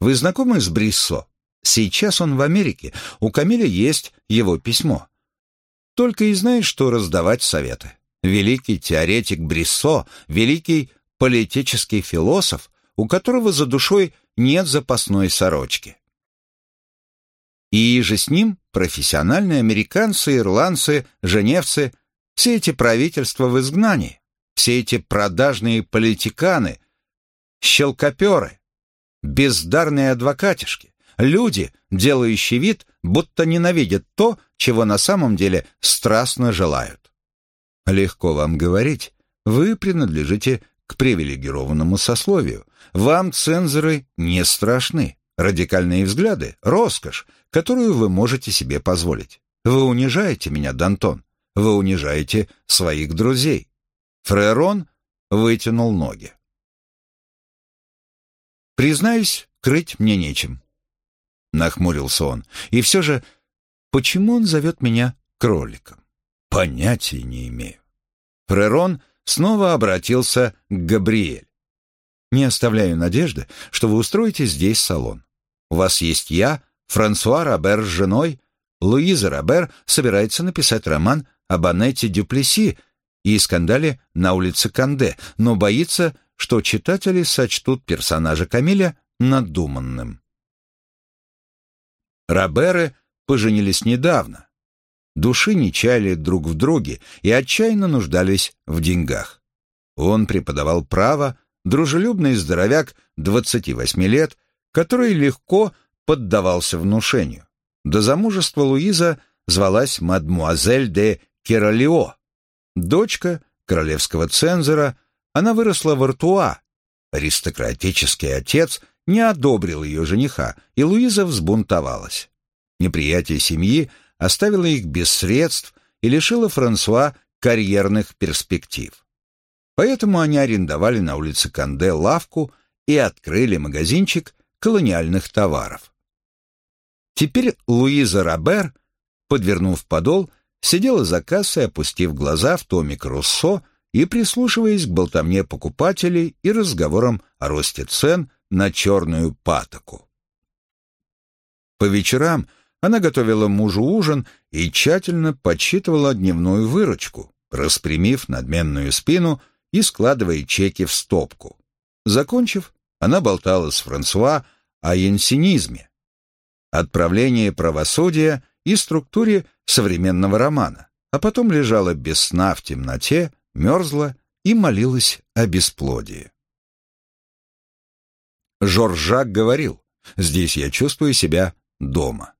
вы знакомы с Бриссо?» Сейчас он в Америке, у Камиля есть его письмо. Только и знаешь, что раздавать советы. Великий теоретик Бриссо, великий политический философ, у которого за душой нет запасной сорочки. И же с ним профессиональные американцы, ирландцы, женевцы, все эти правительства в изгнании, все эти продажные политиканы, щелкоперы, бездарные адвокатишки, Люди, делающие вид, будто ненавидят то, чего на самом деле страстно желают. Легко вам говорить, вы принадлежите к привилегированному сословию. Вам цензоры не страшны. Радикальные взгляды — роскошь, которую вы можете себе позволить. Вы унижаете меня, Дантон. Вы унижаете своих друзей. Фрерон вытянул ноги. Признаюсь, крыть мне нечем. — нахмурился он. «И все же, почему он зовет меня кроликом?» «Понятия не имею». Фрерон снова обратился к Габриэль. «Не оставляю надежды, что вы устроите здесь салон. У вас есть я, Франсуа Робер с женой. Луиза Робер собирается написать роман об Аннете Дюплеси и скандале на улице Канде, но боится, что читатели сочтут персонажа Камиля надуманным. Роберы поженились недавно. Души не чаяли друг в друге и отчаянно нуждались в деньгах. Он преподавал право, дружелюбный здоровяк 28 лет, который легко поддавался внушению. До замужества Луиза звалась мадмуазель де Кералио. Дочка королевского цензора, она выросла в Артуа. Аристократический отец не одобрил ее жениха, и Луиза взбунтовалась. Неприятие семьи оставило их без средств и лишило Франсуа карьерных перспектив. Поэтому они арендовали на улице Канде лавку и открыли магазинчик колониальных товаров. Теперь Луиза Робер, подвернув подол, сидела за кассой, опустив глаза в томик Руссо и прислушиваясь к болтовне покупателей и разговорам о росте цен на черную патоку. По вечерам она готовила мужу ужин и тщательно подсчитывала дневную выручку, распрямив надменную спину и складывая чеки в стопку. Закончив, она болтала с Франсуа о янсинизме, отправлении правосудия и структуре современного романа, а потом лежала без сна в темноте, мерзла и молилась о бесплодии. Жоржак говорил, «Здесь я чувствую себя дома».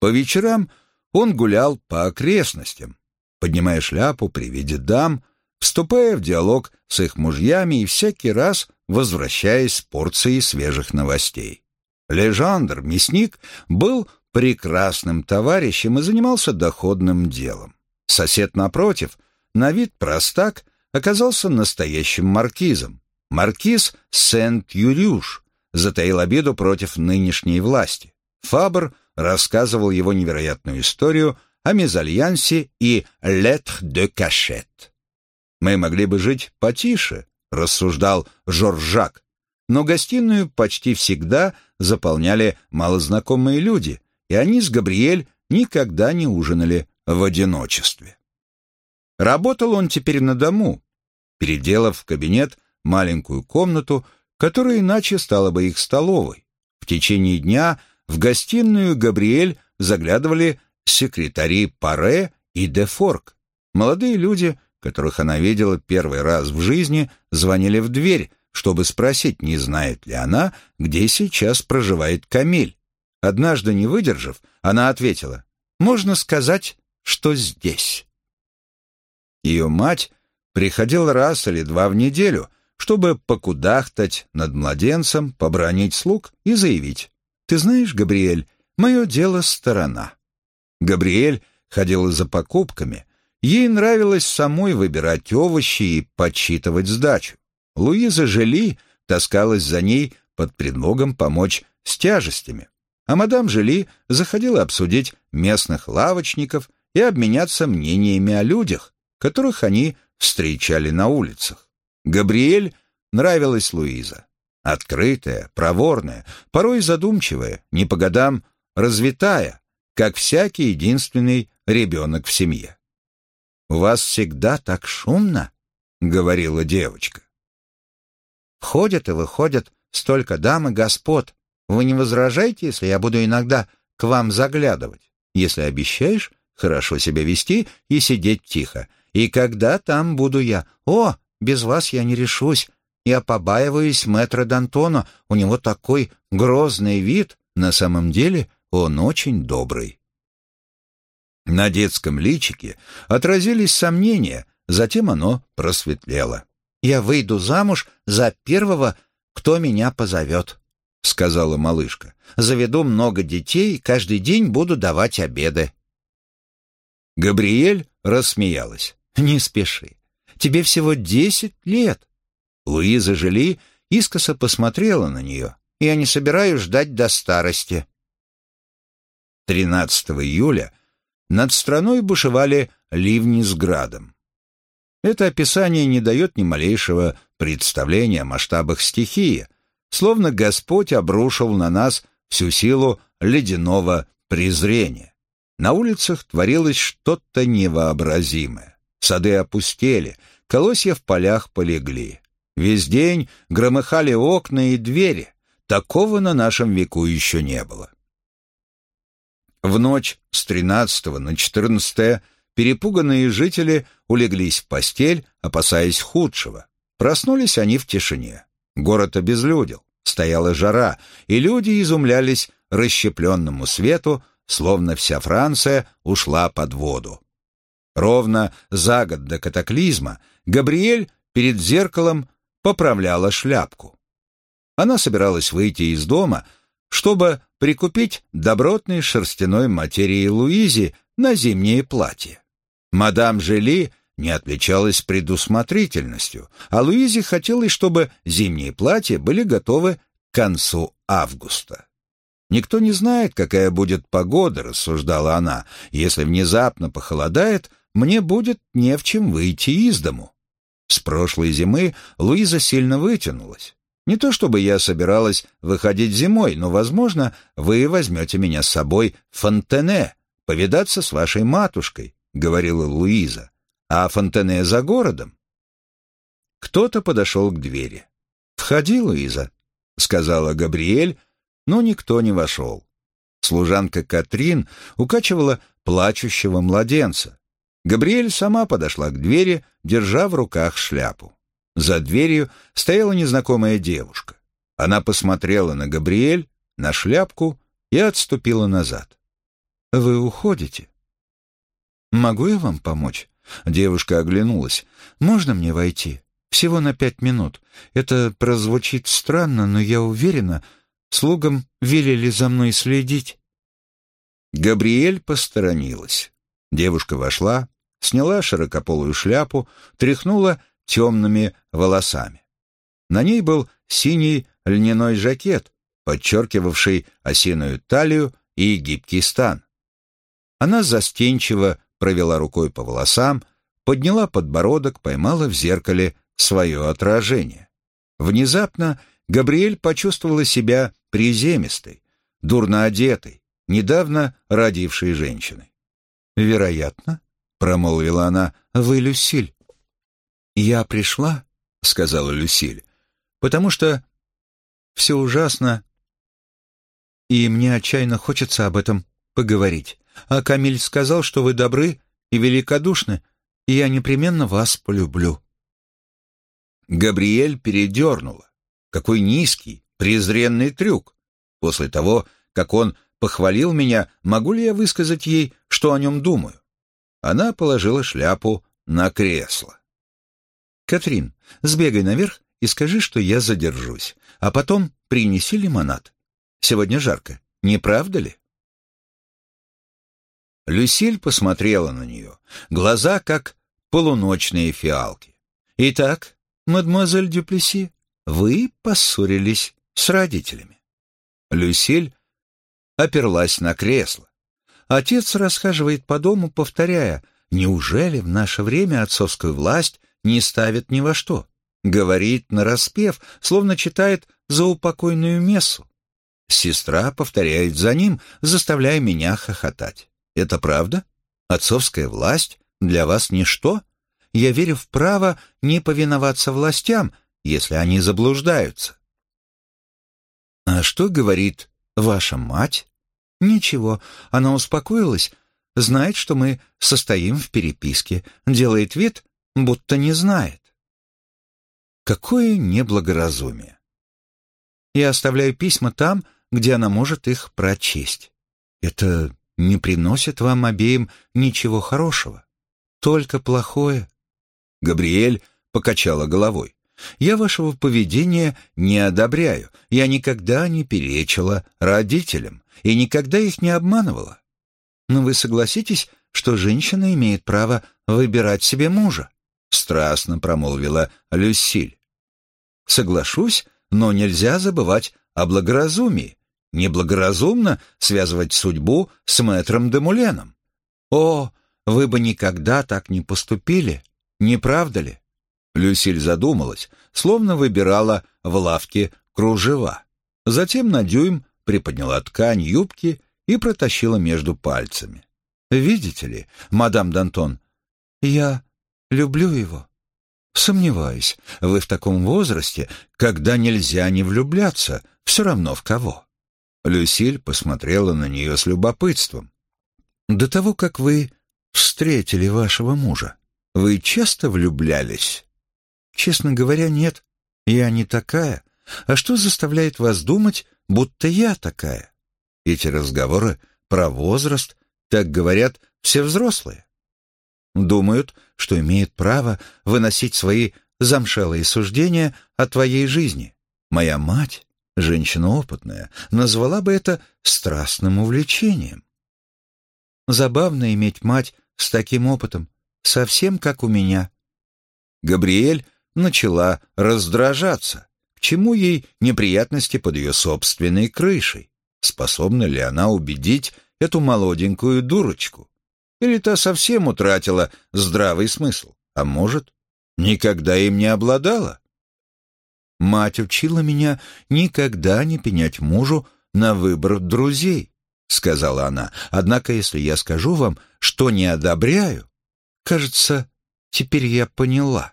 По вечерам он гулял по окрестностям, поднимая шляпу при виде дам, вступая в диалог с их мужьями и всякий раз возвращаясь с порцией свежих новостей. Лежандр, мясник, был прекрасным товарищем и занимался доходным делом. Сосед напротив, на вид простак, оказался настоящим маркизом. Маркиз Сент-Юрюш затаил обиду против нынешней власти. Фабр рассказывал его невероятную историю о мезальянсе и «lettre de cachette». «Мы могли бы жить потише», — рассуждал Жоржак, но гостиную почти всегда заполняли малознакомые люди, и они с Габриэль никогда не ужинали в одиночестве. Работал он теперь на дому, переделав в кабинет маленькую комнату, которая иначе стала бы их столовой. В течение дня в гостиную Габриэль заглядывали секретари Паре и Дефорк. Молодые люди, которых она видела первый раз в жизни, звонили в дверь, чтобы спросить, не знает ли она, где сейчас проживает Камиль. Однажды, не выдержав, она ответила, «Можно сказать, что здесь». Ее мать приходила раз или два в неделю, чтобы покудахтать над младенцем, побронить слуг и заявить, «Ты знаешь, Габриэль, мое дело сторона». Габриэль ходила за покупками, ей нравилось самой выбирать овощи и подсчитывать сдачу. Луиза Жели таскалась за ней под предлогом помочь с тяжестями, а мадам Жели заходила обсудить местных лавочников и обменяться мнениями о людях, которых они встречали на улицах. Габриэль нравилась Луиза. Открытая, проворная, порой задумчивая, не по годам развитая, как всякий единственный ребенок в семье. «У вас всегда так шумно», — говорила девочка. «Входят и выходят столько дам и господ. Вы не возражаете, если я буду иногда к вам заглядывать? Если обещаешь хорошо себя вести и сидеть тихо. И когда там буду я? О, без вас я не решусь. Я побаиваюсь мэтра Д'Антоно. У него такой грозный вид. На самом деле он очень добрый. На детском личике отразились сомнения, затем оно просветлело. «Я выйду замуж за первого, кто меня позовет», — сказала малышка. «Заведу много детей, каждый день буду давать обеды». Габриэль рассмеялась. «Не спеши. Тебе всего десять лет». Луиза Жили искоса посмотрела на нее. «Я не собираюсь ждать до старости». 13 июля над страной бушевали ливни с градом. Это описание не дает ни малейшего представления о масштабах стихии, словно Господь обрушил на нас всю силу ледяного презрения. На улицах творилось что-то невообразимое. Сады опустели, колосья в полях полегли. Весь день громыхали окна и двери. Такого на нашем веку еще не было. В ночь с 13 на 14 перепуганные жители улеглись в постель, опасаясь худшего. Проснулись они в тишине. Город обезлюдил, стояла жара, и люди изумлялись расщепленному свету, словно вся Франция ушла под воду. Ровно за год до катаклизма Габриэль перед зеркалом поправляла шляпку. Она собиралась выйти из дома, чтобы прикупить добротной шерстяной материи Луизи на зимнее платье. Мадам Жели не отличалась предусмотрительностью, а Луизе хотелось, чтобы зимние платья были готовы к концу августа. «Никто не знает, какая будет погода», — рассуждала она. «Если внезапно похолодает, мне будет не в чем выйти из дому». С прошлой зимы Луиза сильно вытянулась. Не то чтобы я собиралась выходить зимой, но, возможно, вы возьмете меня с собой в Фонтене, повидаться с вашей матушкой, — говорила Луиза. А Фонтене за городом. Кто-то подошел к двери. «Входи, Луиза», — сказала Габриэль, но никто не вошел. Служанка Катрин укачивала плачущего младенца. Габриэль сама подошла к двери, держа в руках шляпу. За дверью стояла незнакомая девушка. Она посмотрела на Габриэль, на шляпку и отступила назад. «Вы уходите?» «Могу я вам помочь?» Девушка оглянулась. «Можно мне войти? Всего на пять минут. Это прозвучит странно, но я уверена, слугам велели за мной следить». Габриэль посторонилась. Девушка вошла, сняла широкополую шляпу, тряхнула темными волосами. На ней был синий льняной жакет, подчеркивавший осиную талию и гибкий стан. Она застенчиво провела рукой по волосам, подняла подбородок, поймала в зеркале свое отражение. Внезапно Габриэль почувствовала себя приземистой, дурно одетой, недавно родившей женщиной. «Вероятно», — промолвила она, — «вы Люсиль». «Я пришла», — сказала Люсиль, — «потому что все ужасно, и мне отчаянно хочется об этом поговорить. А Камиль сказал, что вы добры и великодушны, и я непременно вас полюблю». Габриэль передернула. Какой низкий, презренный трюк. После того, как он похвалил меня, могу ли я высказать ей, что о нем думаю? Она положила шляпу на кресло. «Катрин, сбегай наверх и скажи, что я задержусь, а потом принеси лимонад. Сегодня жарко, не правда ли?» Люсиль посмотрела на нее, глаза как полуночные фиалки. «Итак, мадемуазель Дюплеси, вы поссорились с родителями». Люсиль оперлась на кресло. Отец расхаживает по дому, повторяя, «Неужели в наше время отцовскую власть не ставят ни во что?» Говорит нараспев, словно читает заупокойную мессу. Сестра повторяет за ним, заставляя меня хохотать. Это правда? Отцовская власть для вас ничто? Я верю в право не повиноваться властям, если они заблуждаются. А что говорит ваша мать? Ничего, она успокоилась, знает, что мы состоим в переписке, делает вид, будто не знает. Какое неблагоразумие. Я оставляю письма там, где она может их прочесть. Это не приносит вам обеим ничего хорошего, только плохое. Габриэль покачала головой. Я вашего поведения не одобряю. Я никогда не перечила родителям и никогда их не обманывала. Но вы согласитесь, что женщина имеет право выбирать себе мужа? Страстно промолвила Люсиль. Соглашусь, но нельзя забывать о благоразумии. Неблагоразумно связывать судьбу с мэтром де Муленом. О, вы бы никогда так не поступили, не правда ли? Люсиль задумалась, словно выбирала в лавке кружева. Затем на дюйм приподняла ткань юбки и протащила между пальцами. «Видите ли, мадам Д'Антон, я люблю его». «Сомневаюсь, вы в таком возрасте, когда нельзя не влюбляться, все равно в кого». Люсиль посмотрела на нее с любопытством. «До того, как вы встретили вашего мужа, вы часто влюблялись?» Честно говоря, нет. Я не такая. А что заставляет вас думать, будто я такая? Эти разговоры про возраст, так говорят все взрослые. Думают, что имеют право выносить свои замшелые суждения о твоей жизни. Моя мать, женщина опытная, назвала бы это страстным увлечением. Забавно иметь мать с таким опытом, совсем как у меня. Габриэль начала раздражаться. К чему ей неприятности под ее собственной крышей? Способна ли она убедить эту молоденькую дурочку? Или та совсем утратила здравый смысл? А может, никогда им не обладала? Мать учила меня никогда не пенять мужу на выбор друзей, сказала она. Однако, если я скажу вам, что не одобряю, кажется, теперь я поняла.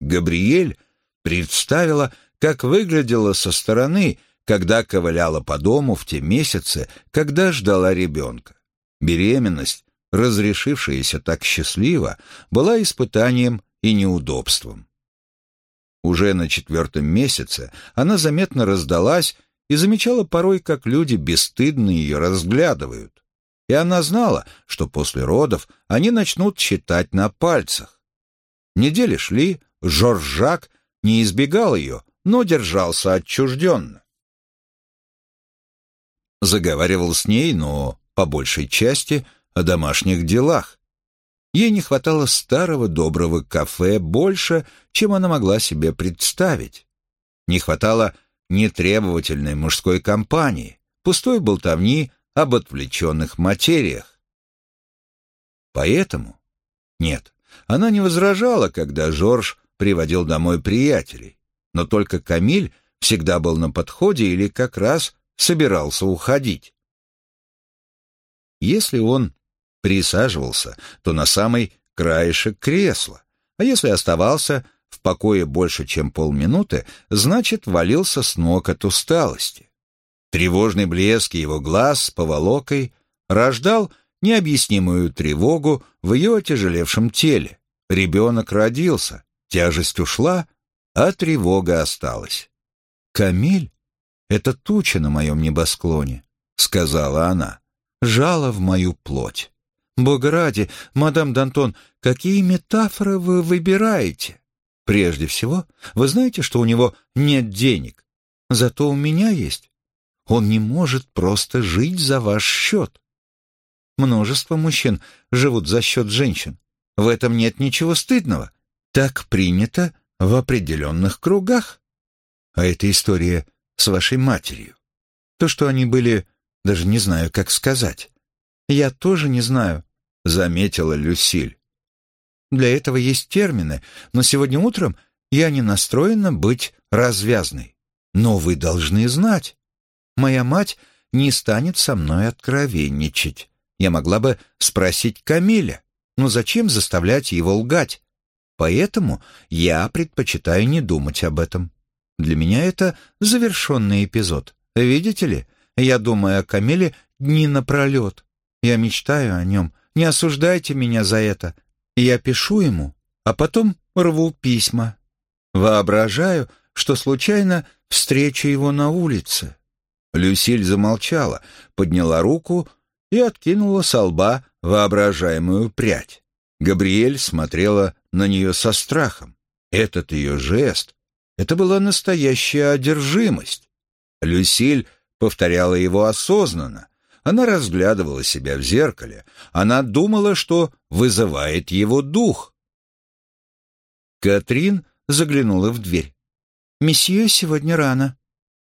Габриэль представила, как выглядела со стороны, когда ковыляла по дому в те месяцы, когда ждала ребенка. Беременность, разрешившаяся так счастливо, была испытанием и неудобством. Уже на четвертом месяце она заметно раздалась и замечала порой, как люди бесстыдно ее разглядывают. И она знала, что после родов они начнут считать на пальцах. Недели шли, Жоржак не избегал ее, но держался отчужденно. Заговаривал с ней, но по большей части о домашних делах. Ей не хватало старого доброго кафе больше, чем она могла себе представить. Не хватало нетребовательной мужской компании, пустой болтовни об отвлеченных материях. Поэтому, нет, она не возражала, когда Жорж приводил домой приятелей, но только Камиль всегда был на подходе или как раз собирался уходить. Если он присаживался, то на самый краешек кресла, а если оставался в покое больше, чем полминуты, значит, валился с ног от усталости. Тревожный блеск его глаз с поволокой рождал необъяснимую тревогу в ее отяжелевшем теле. Ребенок родился, тяжесть ушла, а тревога осталась. «Камиль — это туча на моем небосклоне», — сказала она, — «жало в мою плоть». Бога ради, мадам Д'Антон, какие метафоры вы выбираете? Прежде всего, вы знаете, что у него нет денег. Зато у меня есть. Он не может просто жить за ваш счет. Множество мужчин живут за счет женщин. В этом нет ничего стыдного. Так принято в определенных кругах. А эта история с вашей матерью. То, что они были, даже не знаю, как сказать. Я тоже не знаю, заметила Люсиль. Для этого есть термины, но сегодня утром я не настроена быть развязной. Но вы должны знать. Моя мать не станет со мной откровенничать. Я могла бы спросить Камиля, но зачем заставлять его лгать? Поэтому я предпочитаю не думать об этом. Для меня это завершенный эпизод. Видите ли, я думаю о Камиле дни напролет. Я мечтаю о нем, не осуждайте меня за это. Я пишу ему, а потом рву письма. Воображаю, что случайно встречу его на улице. Люсиль замолчала, подняла руку и откинула со лба воображаемую прядь. Габриэль смотрела на нее со страхом. Этот ее жест, это была настоящая одержимость. Люсиль повторяла его осознанно, она разглядывала себя в зеркале. Она думала, что вызывает его дух. Катрин заглянула в дверь. «Месье сегодня рано».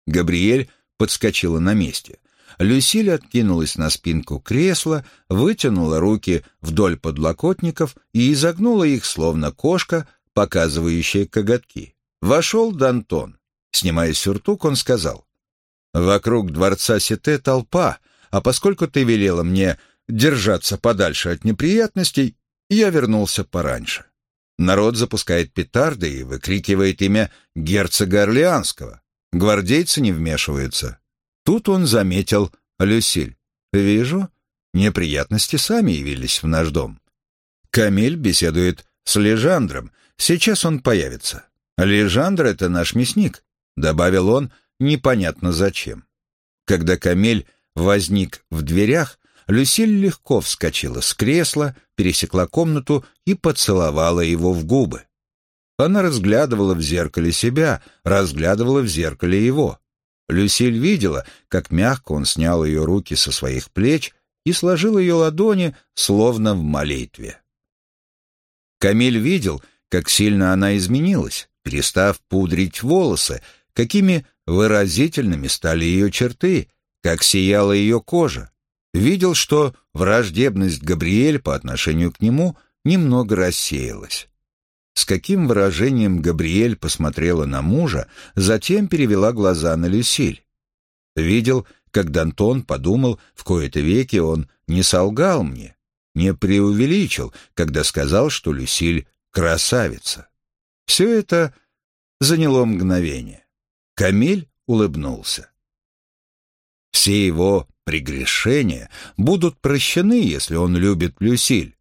Габриэль подскочила на месте. Люсиль откинулась на спинку кресла, вытянула руки вдоль подлокотников и изогнула их, словно кошка, показывающая коготки. Вошел Дантон. Снимая сюртук, он сказал, «Вокруг дворца Сите толпа, а поскольку ты велела мне держаться подальше от неприятностей, я вернулся пораньше. Народ запускает петарды и выкрикивает имя герцога Орлеанского. Гвардейцы не вмешиваются. Тут он заметил Люсиль. «Вижу, неприятности сами явились в наш дом. Камиль беседует с Лежандром. Сейчас он появится. Лежандр — это наш мясник», — добавил он, непонятно зачем. Когда Камиль возник в дверях, Люсиль легко вскочила с кресла, пересекла комнату и поцеловала его в губы. Она разглядывала в зеркале себя, разглядывала в зеркале его. Люсиль видела, как мягко он снял ее руки со своих плеч и сложил ее ладони, словно в молитве. Камиль видел, как сильно она изменилась, перестав пудрить волосы, какими выразительными стали ее черты, как сияла ее кожа. Видел, что враждебность Габриэль по отношению к нему немного рассеялась. С каким выражением Габриэль посмотрела на мужа, затем перевела глаза на Люсиль. Видел, как Дантон подумал, в кои-то веки он не солгал мне, не преувеличил, когда сказал, что Люсиль красавица. Все это заняло мгновение. Камиль улыбнулся. Все его прегрешения будут прощены, если он любит Люсиль.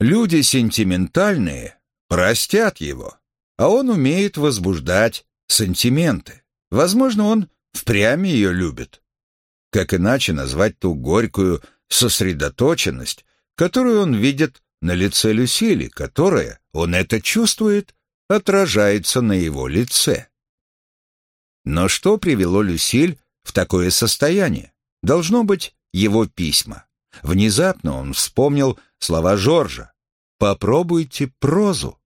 Люди сентиментальные простят его, а он умеет возбуждать сантименты. Возможно, он впрямь ее любит. Как иначе назвать ту горькую сосредоточенность, которую он видит на лице Люсили, которая, он это чувствует, отражается на его лице. Но что привело Люсиль в такое состояние? Должно быть, его письма. Внезапно он вспомнил слова Жоржа. «Попробуйте прозу».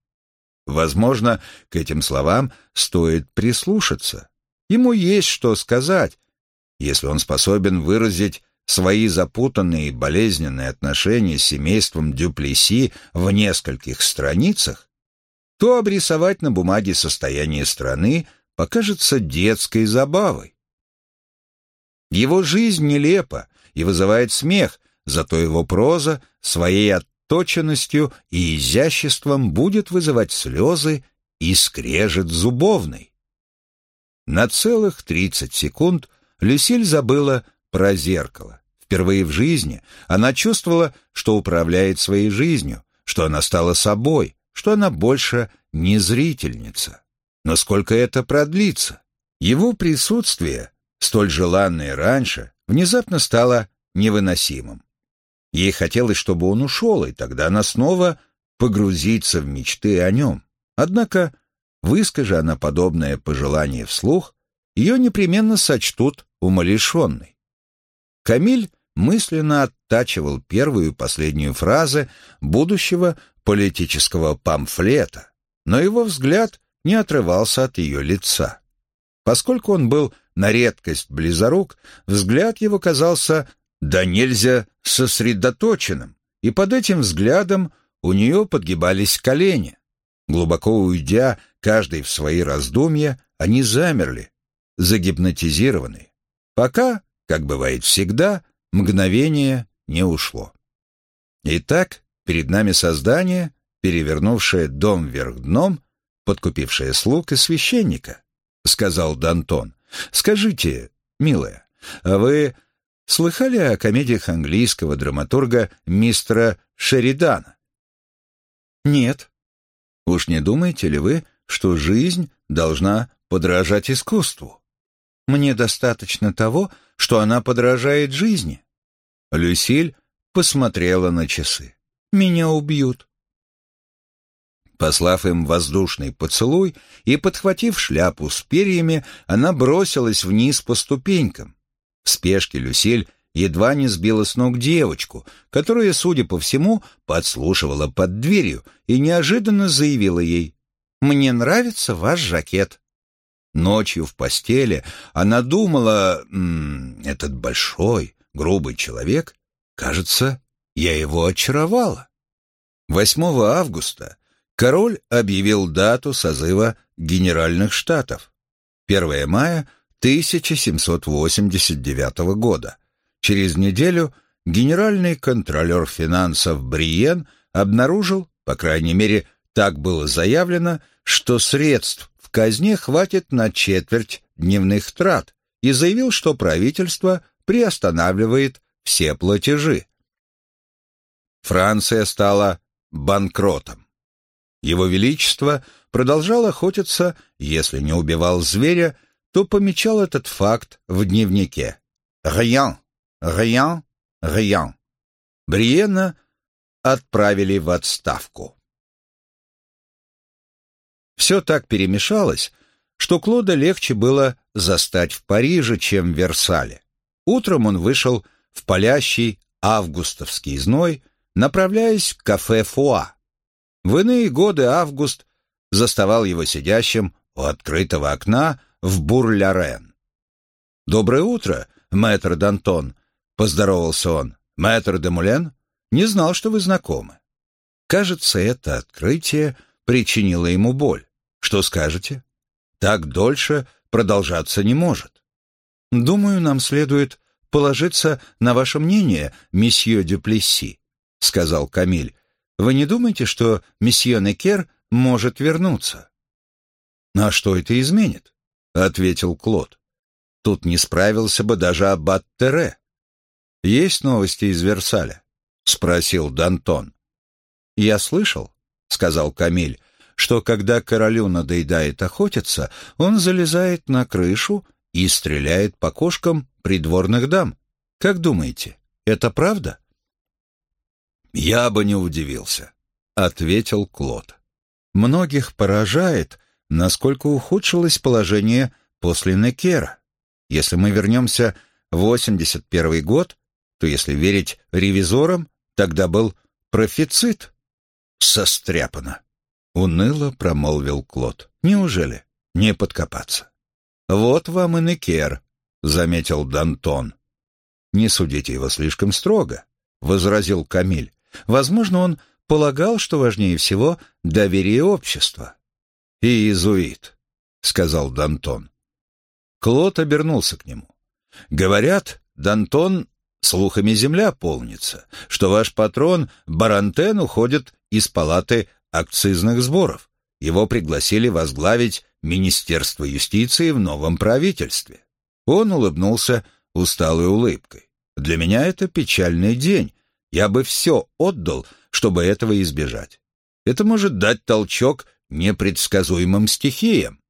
Возможно, к этим словам стоит прислушаться. Ему есть что сказать, если он способен выразить свои запутанные и болезненные отношения с семейством Дюплеси в нескольких страницах, то обрисовать на бумаге состояние страны покажется детской забавой. Его жизнь нелепа и вызывает смех, зато его проза своей отточенностью и изяществом будет вызывать слезы и скрежет зубовный. На целых тридцать секунд Люсиль забыла про зеркало. Впервые в жизни она чувствовала, что управляет своей жизнью, что она стала собой, что она больше не зрительница. Но сколько это продлится? Его присутствие, столь желанное раньше, внезапно стало невыносимым. Ей хотелось, чтобы он ушел, и тогда она снова погрузится в мечты о нем. Однако, выскажи она подобное пожелание вслух, ее непременно сочтут умалишенной. Камиль мысленно оттачивал первую и последнюю фразы будущего политического памфлета, но его взгляд не отрывался от ее лица. Поскольку он был на редкость близорук, взгляд его казался да нельзя сосредоточенным, и под этим взглядом у нее подгибались колени. Глубоко уйдя, каждый в свои раздумья, они замерли, загипнотизированные, пока, как бывает всегда, мгновение не ушло. Итак, перед нами создание, перевернувшее дом вверх дном, подкупившее слуг и священника, — сказал Дантон. Скажите, милая, а вы слыхали о комедиях английского драматурга мистера Шеридана? Нет. Уж не думаете ли вы, что жизнь должна подражать искусству? Мне достаточно того, что она подражает жизни. Люсиль посмотрела на часы. Меня убьют. Послав им воздушный поцелуй и подхватив шляпу с перьями, она бросилась вниз по ступенькам. В спешке Люсиль едва не сбила с ног девочку, которая, судя по всему, подслушивала под дверью и неожиданно заявила ей «Мне нравится ваш жакет». Ночью в постели она думала «М -м, «Этот большой, грубый человек, кажется, я его очаровала». 8 августа король объявил дату созыва Генеральных Штатов. 1 мая 1789 года. Через неделю генеральный контролер финансов Бриен обнаружил, по крайней мере, так было заявлено, что средств в казне хватит на четверть дневных трат и заявил, что правительство приостанавливает все платежи. Франция стала банкротом. Его Величество продолжал охотиться, если не убивал зверя, то помечал этот факт в дневнике. «Rien, rien, rien». Бриена отправили в отставку. Все так перемешалось, что Клода легче было застать в Париже, чем в Версале. Утром он вышел в палящий августовский зной, направляясь в кафе «Фуа», в иные годы Август заставал его сидящим у открытого окна в Бурлярен. «Доброе утро, мэтр Д'Антон», — поздоровался он. «Мэтр де Мулен? Не знал, что вы знакомы». Кажется, это открытие причинило ему боль. Что скажете? Так дольше продолжаться не может. Думаю, нам следует положиться на ваше мнение, месье Дюплесси, сказал Камиль, вы не думаете, что месье Некер может вернуться?» «А что это изменит?» — ответил Клод. «Тут не справился бы даже аббат Тере». «Есть новости из Версаля?» — спросил Дантон. «Я слышал», — сказал Камиль, «что когда королю надоедает охотиться, он залезает на крышу и стреляет по кошкам придворных дам. Как думаете, это правда?» «Я бы не удивился», — ответил Клод. Многих поражает, насколько ухудшилось положение после Некера. Если мы вернемся в 81 год, то если верить ревизорам, тогда был профицит. Состряпано. Уныло промолвил Клод. Неужели? Не подкопаться. Вот вам и Некер, заметил Дантон. Не судите его слишком строго, возразил Камиль. Возможно, он полагал, что важнее всего доверие общества. «И иезуит», — сказал Дантон. Клод обернулся к нему. «Говорят, Дантон, слухами земля полнится, что ваш патрон Барантен уходит из палаты акцизных сборов. Его пригласили возглавить Министерство юстиции в новом правительстве». Он улыбнулся усталой улыбкой. «Для меня это печальный день. Я бы все отдал, чтобы этого избежать. Это может дать толчок непредсказуемым стихиям.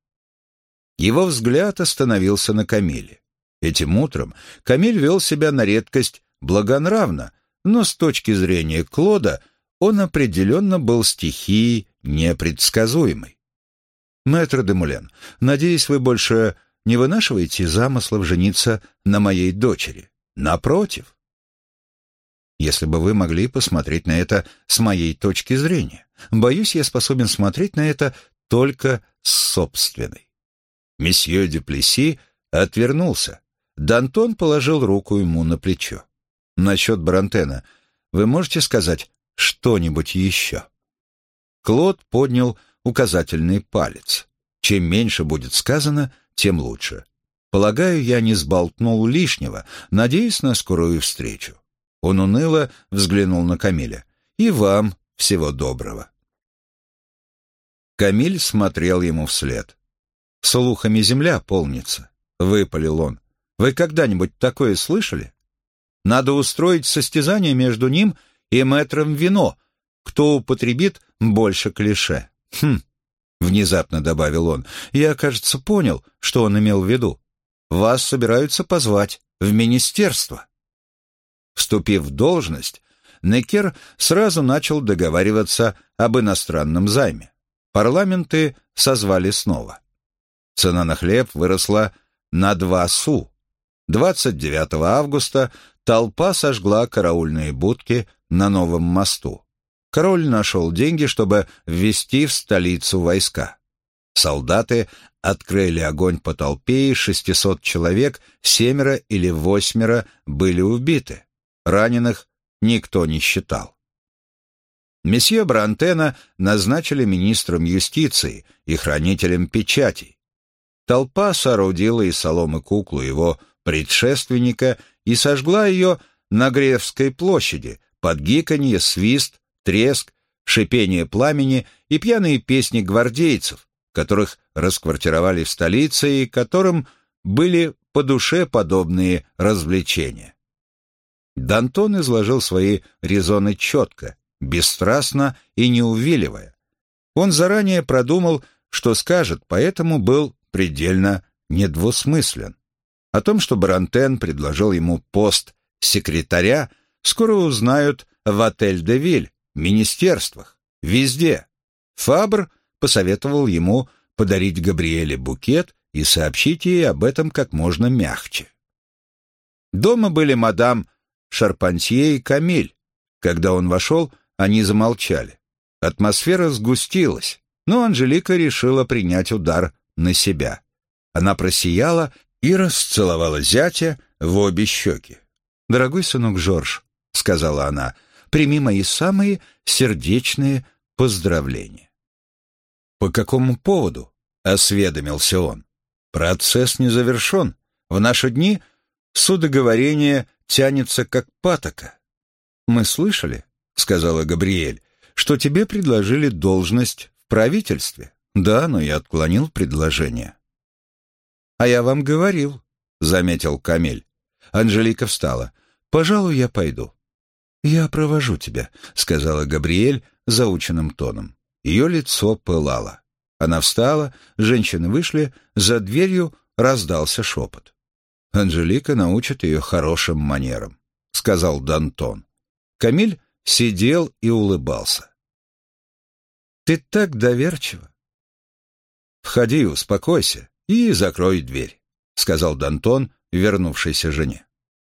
Его взгляд остановился на Камиле. Этим утром Камиль вел себя на редкость благонравно, но с точки зрения Клода он определенно был стихией непредсказуемой. «Мэтр де Мулен, надеюсь, вы больше не вынашиваете замыслов жениться на моей дочери. Напротив, если бы вы могли посмотреть на это с моей точки зрения. Боюсь, я способен смотреть на это только с собственной. Месье Дюплеси отвернулся. Дантон положил руку ему на плечо. Насчет Барантена вы можете сказать что-нибудь еще? Клод поднял указательный палец. Чем меньше будет сказано, тем лучше. Полагаю, я не сболтнул лишнего, надеюсь на скорую встречу. Он уныло взглянул на Камиля. «И вам всего доброго». Камиль смотрел ему вслед. «Слухами земля полнится», — выпалил он. «Вы когда-нибудь такое слышали? Надо устроить состязание между ним и мэтром вино, кто употребит больше клише». «Хм», — внезапно добавил он, — «я, кажется, понял, что он имел в виду. Вас собираются позвать в министерство». Вступив в должность, Некер сразу начал договариваться об иностранном займе. Парламенты созвали снова. Цена на хлеб выросла на два су. 29 августа толпа сожгла караульные будки на новом мосту. Король нашел деньги, чтобы ввести в столицу войска. Солдаты открыли огонь по толпе, и 600 человек, семеро или восьмеро были убиты. Раненых никто не считал. Месье Брантена назначили министром юстиции и хранителем печатей. Толпа соорудила из соломы куклу его предшественника и сожгла ее на Гревской площади под гиканье, свист, треск, шипение пламени и пьяные песни гвардейцев, которых расквартировали в столице и которым были по душе подобные развлечения. Дантон изложил свои резоны четко, бесстрастно и не увиливая. Он заранее продумал, что скажет, поэтому был предельно недвусмыслен. О том, что Брантен предложил ему пост секретаря, скоро узнают в отель-де-Виль, министерствах, везде. Фабр посоветовал ему подарить Габриэле букет и сообщить ей об этом как можно мягче. Дома были мадам Шарпантье и Камиль. Когда он вошел, они замолчали. Атмосфера сгустилась, но Анжелика решила принять удар на себя. Она просияла и расцеловала зятя в обе щеки. «Дорогой сынок Жорж», — сказала она, — «прими мои самые сердечные поздравления». «По какому поводу?» — осведомился он. «Процесс не завершен. В наши дни судоговорение тянется как патока. «Мы слышали, — сказала Габриэль, — что тебе предложили должность в правительстве. Да, но я отклонил предложение». «А я вам говорил», — заметил Камель. Анжелика встала. «Пожалуй, я пойду». «Я провожу тебя», — сказала Габриэль заученным тоном. Ее лицо пылало. Она встала, женщины вышли, за дверью раздался шепот. Анжелика научит ее хорошим манерам», — сказал Дантон. Камиль сидел и улыбался. Ты так доверчива. Входи, успокойся и закрой дверь, сказал Дантон, вернувшейся жене.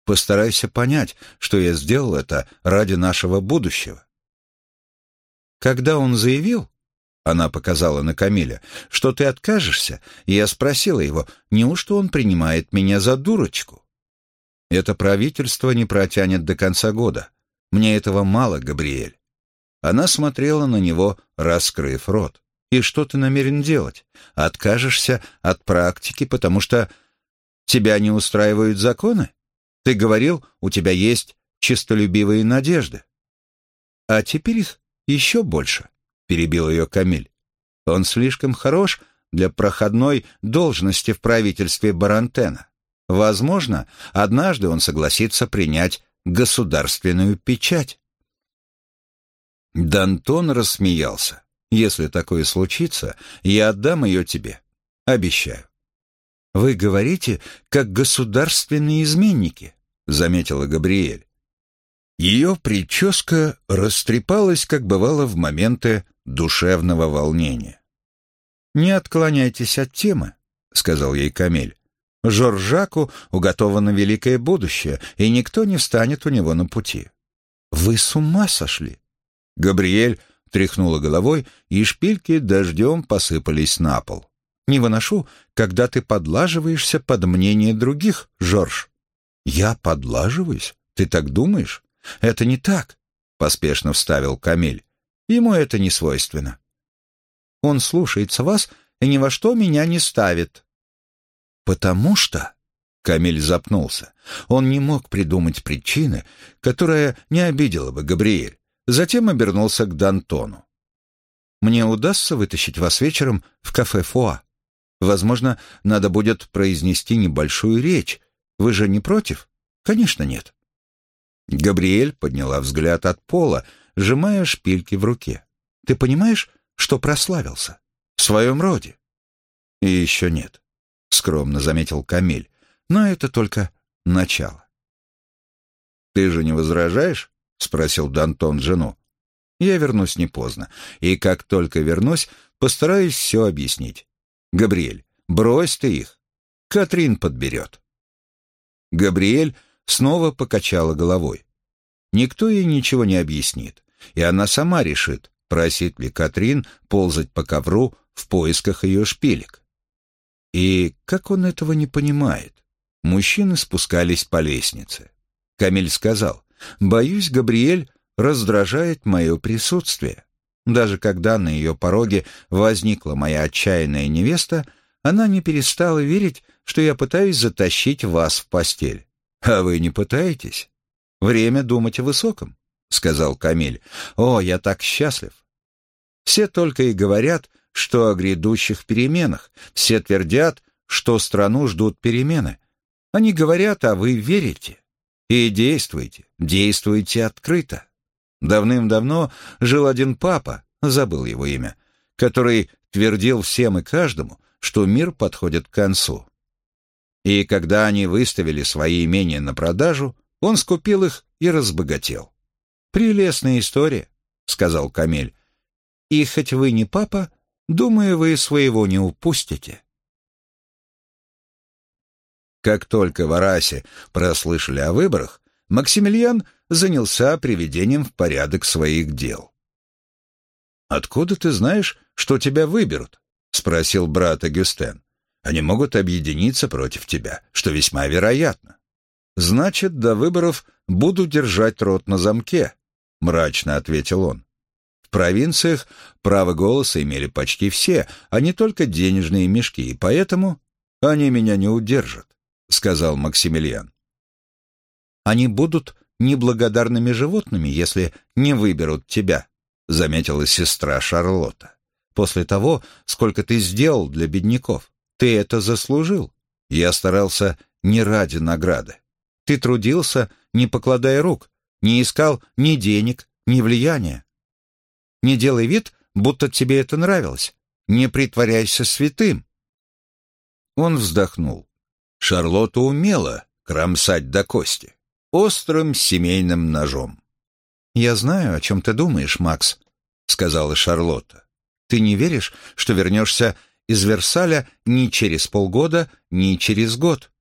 Постарайся понять, что я сделал это ради нашего будущего. Когда он заявил, она показала на Камиля, что ты откажешься, и я спросила его, неужто он принимает меня за дурочку? Это правительство не протянет до конца года. Мне этого мало, Габриэль. Она смотрела на него, раскрыв рот. И что ты намерен делать? Откажешься от практики, потому что тебя не устраивают законы? Ты говорил, у тебя есть чистолюбивые надежды. А теперь их еще больше, перебил ее Камиль. Он слишком хорош для проходной должности в правительстве Барантена. Возможно, однажды он согласится принять государственную печать. Дантон рассмеялся. «Если такое случится, я отдам ее тебе. Обещаю». «Вы говорите, как государственные изменники», — заметила Габриэль. Ее прическа растрепалась, как бывало в моменты душевного волнения. «Не отклоняйтесь от темы», — сказал ей Камель. «Жоржаку уготовано великое будущее, и никто не встанет у него на пути». «Вы с ума сошли?» Габриэль тряхнула головой, и шпильки дождем посыпались на пол. «Не выношу, когда ты подлаживаешься под мнение других, Жорж». «Я подлаживаюсь? Ты так думаешь?» «Это не так», — поспешно вставил Камиль. «Ему это не свойственно. Он слушается вас и ни во что меня не ставит». «Потому что...» — Камиль запнулся. Он не мог придумать причины, которая не обидела бы Габриэль. Затем обернулся к Д'Антону. «Мне удастся вытащить вас вечером в кафе Фуа. Возможно, надо будет произнести небольшую речь. Вы же не против?» «Конечно, нет». Габриэль подняла взгляд от пола, сжимая шпильки в руке. «Ты понимаешь, что прославился? В своем роде?» «И еще нет», — скромно заметил Камиль. «Но это только начало». «Ты же не возражаешь?» — спросил Д'Антон жену. «Я вернусь не поздно, и как только вернусь, постараюсь все объяснить. Габриэль, брось ты их. Катрин подберет». Габриэль снова покачала головой. Никто ей ничего не объяснит, и она сама решит, просит ли Катрин ползать по ковру в поисках ее шпилек. И как он этого не понимает? Мужчины спускались по лестнице. Камиль сказал, «Боюсь, Габриэль раздражает мое присутствие. Даже когда на ее пороге возникла моя отчаянная невеста, она не перестала верить, что я пытаюсь затащить вас в постель. «А вы не пытаетесь?» «Время думать о высоком», — сказал Камиль. «О, я так счастлив!» Все только и говорят, что о грядущих переменах. Все твердят, что страну ждут перемены. Они говорят, а вы верите. И действуйте, действуйте открыто. Давным-давно жил один папа, забыл его имя, который твердил всем и каждому, что мир подходит к концу. И когда они выставили свои имения на продажу, он скупил их и разбогател. «Прелестная история», — сказал Камель. «И хоть вы не папа, думаю, вы своего не упустите». Как только в Арасе прослышали о выборах, Максимилиан занялся приведением в порядок своих дел. «Откуда ты знаешь, что тебя выберут?» — спросил брат Агюстен. Они могут объединиться против тебя, что весьма вероятно. Значит, до выборов буду держать рот на замке, мрачно ответил он. В провинциях право голоса имели почти все, а не только денежные мешки, и поэтому они меня не удержат, сказал Максимилиан. Они будут неблагодарными животными, если не выберут тебя, заметила сестра Шарлотта. После того, сколько ты сделал для бедняков. Ты это заслужил. Я старался не ради награды. Ты трудился, не покладая рук, не искал ни денег, ни влияния. Не делай вид, будто тебе это нравилось. Не притворяйся святым. Он вздохнул. Шарлотта умела кромсать до кости, острым семейным ножом. «Я знаю, о чем ты думаешь, Макс», — сказала Шарлотта. Ты не веришь, что вернешься из Версаля ни через полгода, ни через год?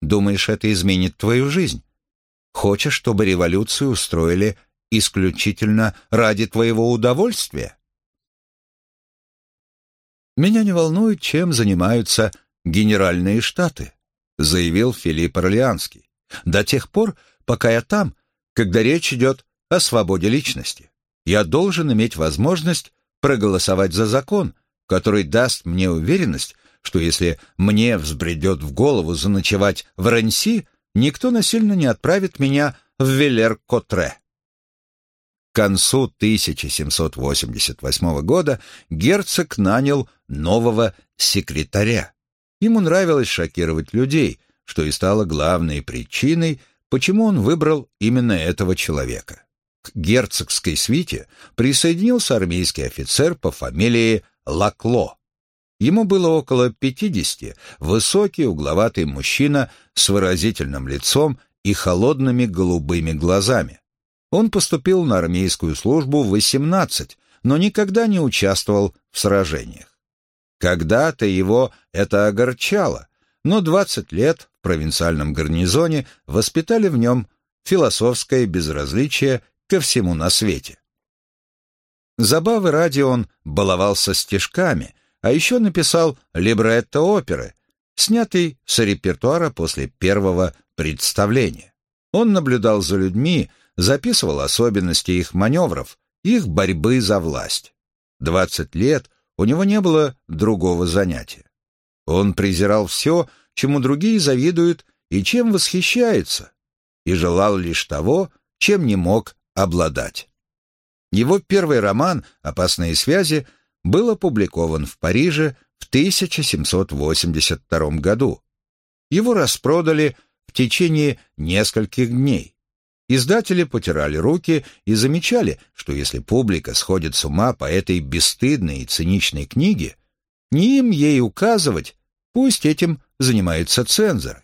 Думаешь, это изменит твою жизнь? Хочешь, чтобы революцию устроили исключительно ради твоего удовольствия? «Меня не волнует, чем занимаются генеральные штаты», заявил Филипп Орлеанский. «До тех пор, пока я там, когда речь идет о свободе личности. Я должен иметь возможность проголосовать за закон, который даст мне уверенность, что если мне взбредет в голову заночевать в Ренси, никто насильно не отправит меня в Велер-Котре. К концу 1788 года герцог нанял нового секретаря. Ему нравилось шокировать людей, что и стало главной причиной, почему он выбрал именно этого человека. К герцогской свите присоединился армейский офицер по фамилии Лакло. Ему было около пятидесяти, высокий, угловатый мужчина с выразительным лицом и холодными голубыми глазами. Он поступил на армейскую службу в 18, но никогда не участвовал в сражениях. Когда-то его это огорчало, но 20 лет в провинциальном гарнизоне воспитали в нем философское безразличие ко всему на свете. Забавы ради он баловался стишками, а еще написал либретто оперы, снятый с репертуара после первого представления. Он наблюдал за людьми, записывал особенности их маневров, их борьбы за власть. Двадцать лет у него не было другого занятия. Он презирал все, чему другие завидуют и чем восхищаются, и желал лишь того, чем не мог обладать. Его первый роман «Опасные связи» был опубликован в Париже в 1782 году. Его распродали в течение нескольких дней. Издатели потирали руки и замечали, что если публика сходит с ума по этой бесстыдной и циничной книге, не им ей указывать, пусть этим занимаются цензоры.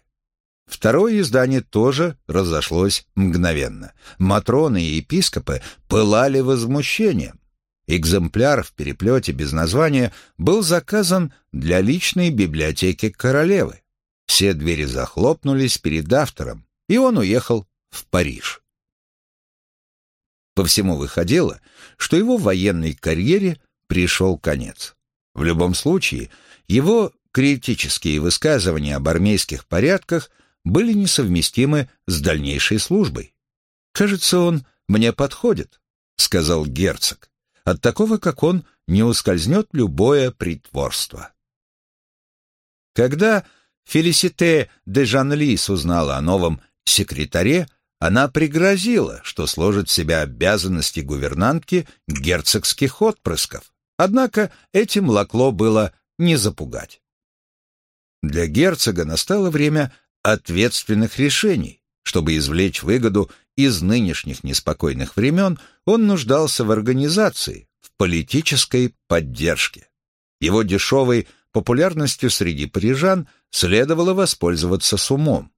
Второе издание тоже разошлось мгновенно. Матроны и епископы пылали возмущением. Экземпляр в переплете без названия был заказан для личной библиотеки королевы. Все двери захлопнулись перед автором, и он уехал в Париж. По всему выходило, что его военной карьере пришел конец. В любом случае, его критические высказывания об армейских порядках были несовместимы с дальнейшей службой. «Кажется, он мне подходит», — сказал герцог. «От такого, как он, не ускользнет любое притворство». Когда Фелисите де Жанлис узнала о новом секретаре, она пригрозила, что сложит в себя обязанности гувернантки герцогских отпрысков. Однако этим Лакло было не запугать. Для герцога настало время ответственных решений. Чтобы извлечь выгоду из нынешних неспокойных времен, он нуждался в организации, в политической поддержке. Его дешевой популярностью среди парижан следовало воспользоваться с умом.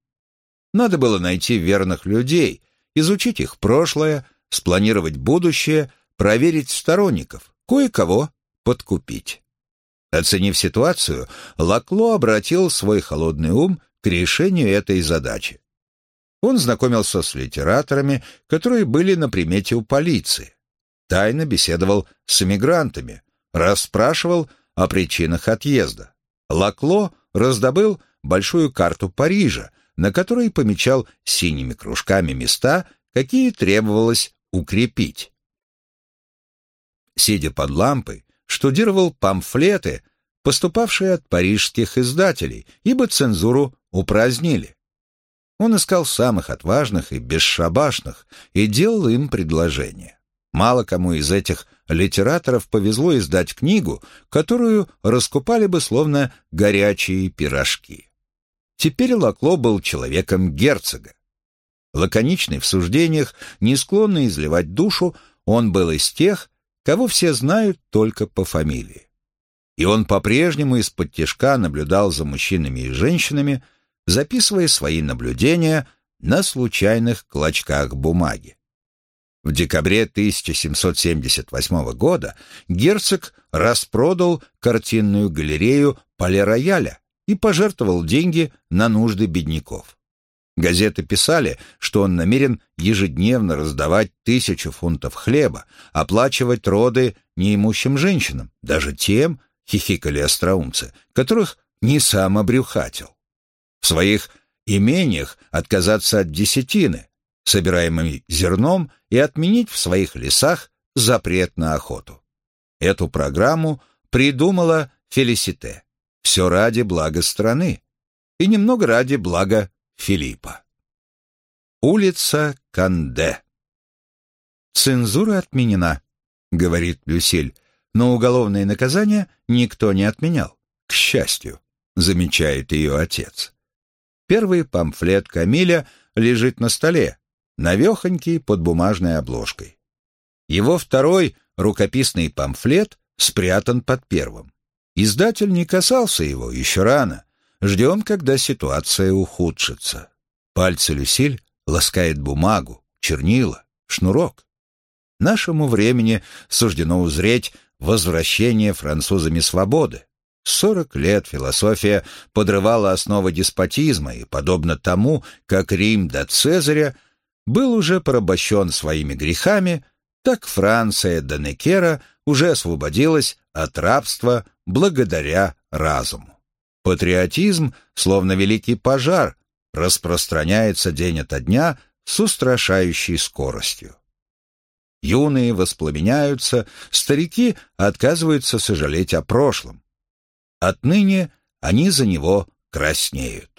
Надо было найти верных людей, изучить их прошлое, спланировать будущее, проверить сторонников, кое-кого подкупить. Оценив ситуацию, Лакло обратил свой холодный ум к решению этой задачи. Он знакомился с литераторами, которые были на примете у полиции, тайно беседовал с эмигрантами, расспрашивал о причинах отъезда. Лакло раздобыл большую карту Парижа, на которой помечал синими кружками места, какие требовалось укрепить. Сидя под лампой, штудировал памфлеты, поступавшие от парижских издателей, ибо цензуру упразднили. Он искал самых отважных и бесшабашных и делал им предложения. Мало кому из этих литераторов повезло издать книгу, которую раскупали бы словно горячие пирожки. Теперь Лакло был человеком герцога. Лаконичный в суждениях, не склонный изливать душу, он был из тех, кого все знают только по фамилии. И он по-прежнему из-под тяжка наблюдал за мужчинами и женщинами, записывая свои наблюдения на случайных клочках бумаги. В декабре 1778 года герцог распродал картинную галерею Пале-Рояля и пожертвовал деньги на нужды бедняков. Газеты писали, что он намерен ежедневно раздавать тысячу фунтов хлеба, оплачивать роды неимущим женщинам, даже тем, хихикали остроумцы, которых не сам обрюхатил. В своих имениях отказаться от десятины, собираемым зерном, и отменить в своих лесах запрет на охоту. Эту программу придумала Фелисите. Все ради блага страны и немного ради блага Филиппа. Улица Канде. «Цензура отменена», — говорит Люсиль, но уголовное наказание никто не отменял. К счастью, замечает ее отец. Первый памфлет Камиля лежит на столе, навехонький под бумажной обложкой. Его второй рукописный памфлет спрятан под первым. Издатель не касался его еще рано. Ждем, когда ситуация ухудшится. Пальцы Люсиль ласкает бумагу, чернила, шнурок. Нашему времени суждено узреть возвращение французами свободы. Сорок лет философия подрывала основы деспотизма, и, подобно тому, как Рим до Цезаря был уже порабощен своими грехами, так Франция до Некера уже освободилась от рабства благодаря разуму. Патриотизм, словно великий пожар, распространяется день ото дня с устрашающей скоростью. Юные воспламеняются, старики отказываются сожалеть о прошлом. Отныне они за него краснеют.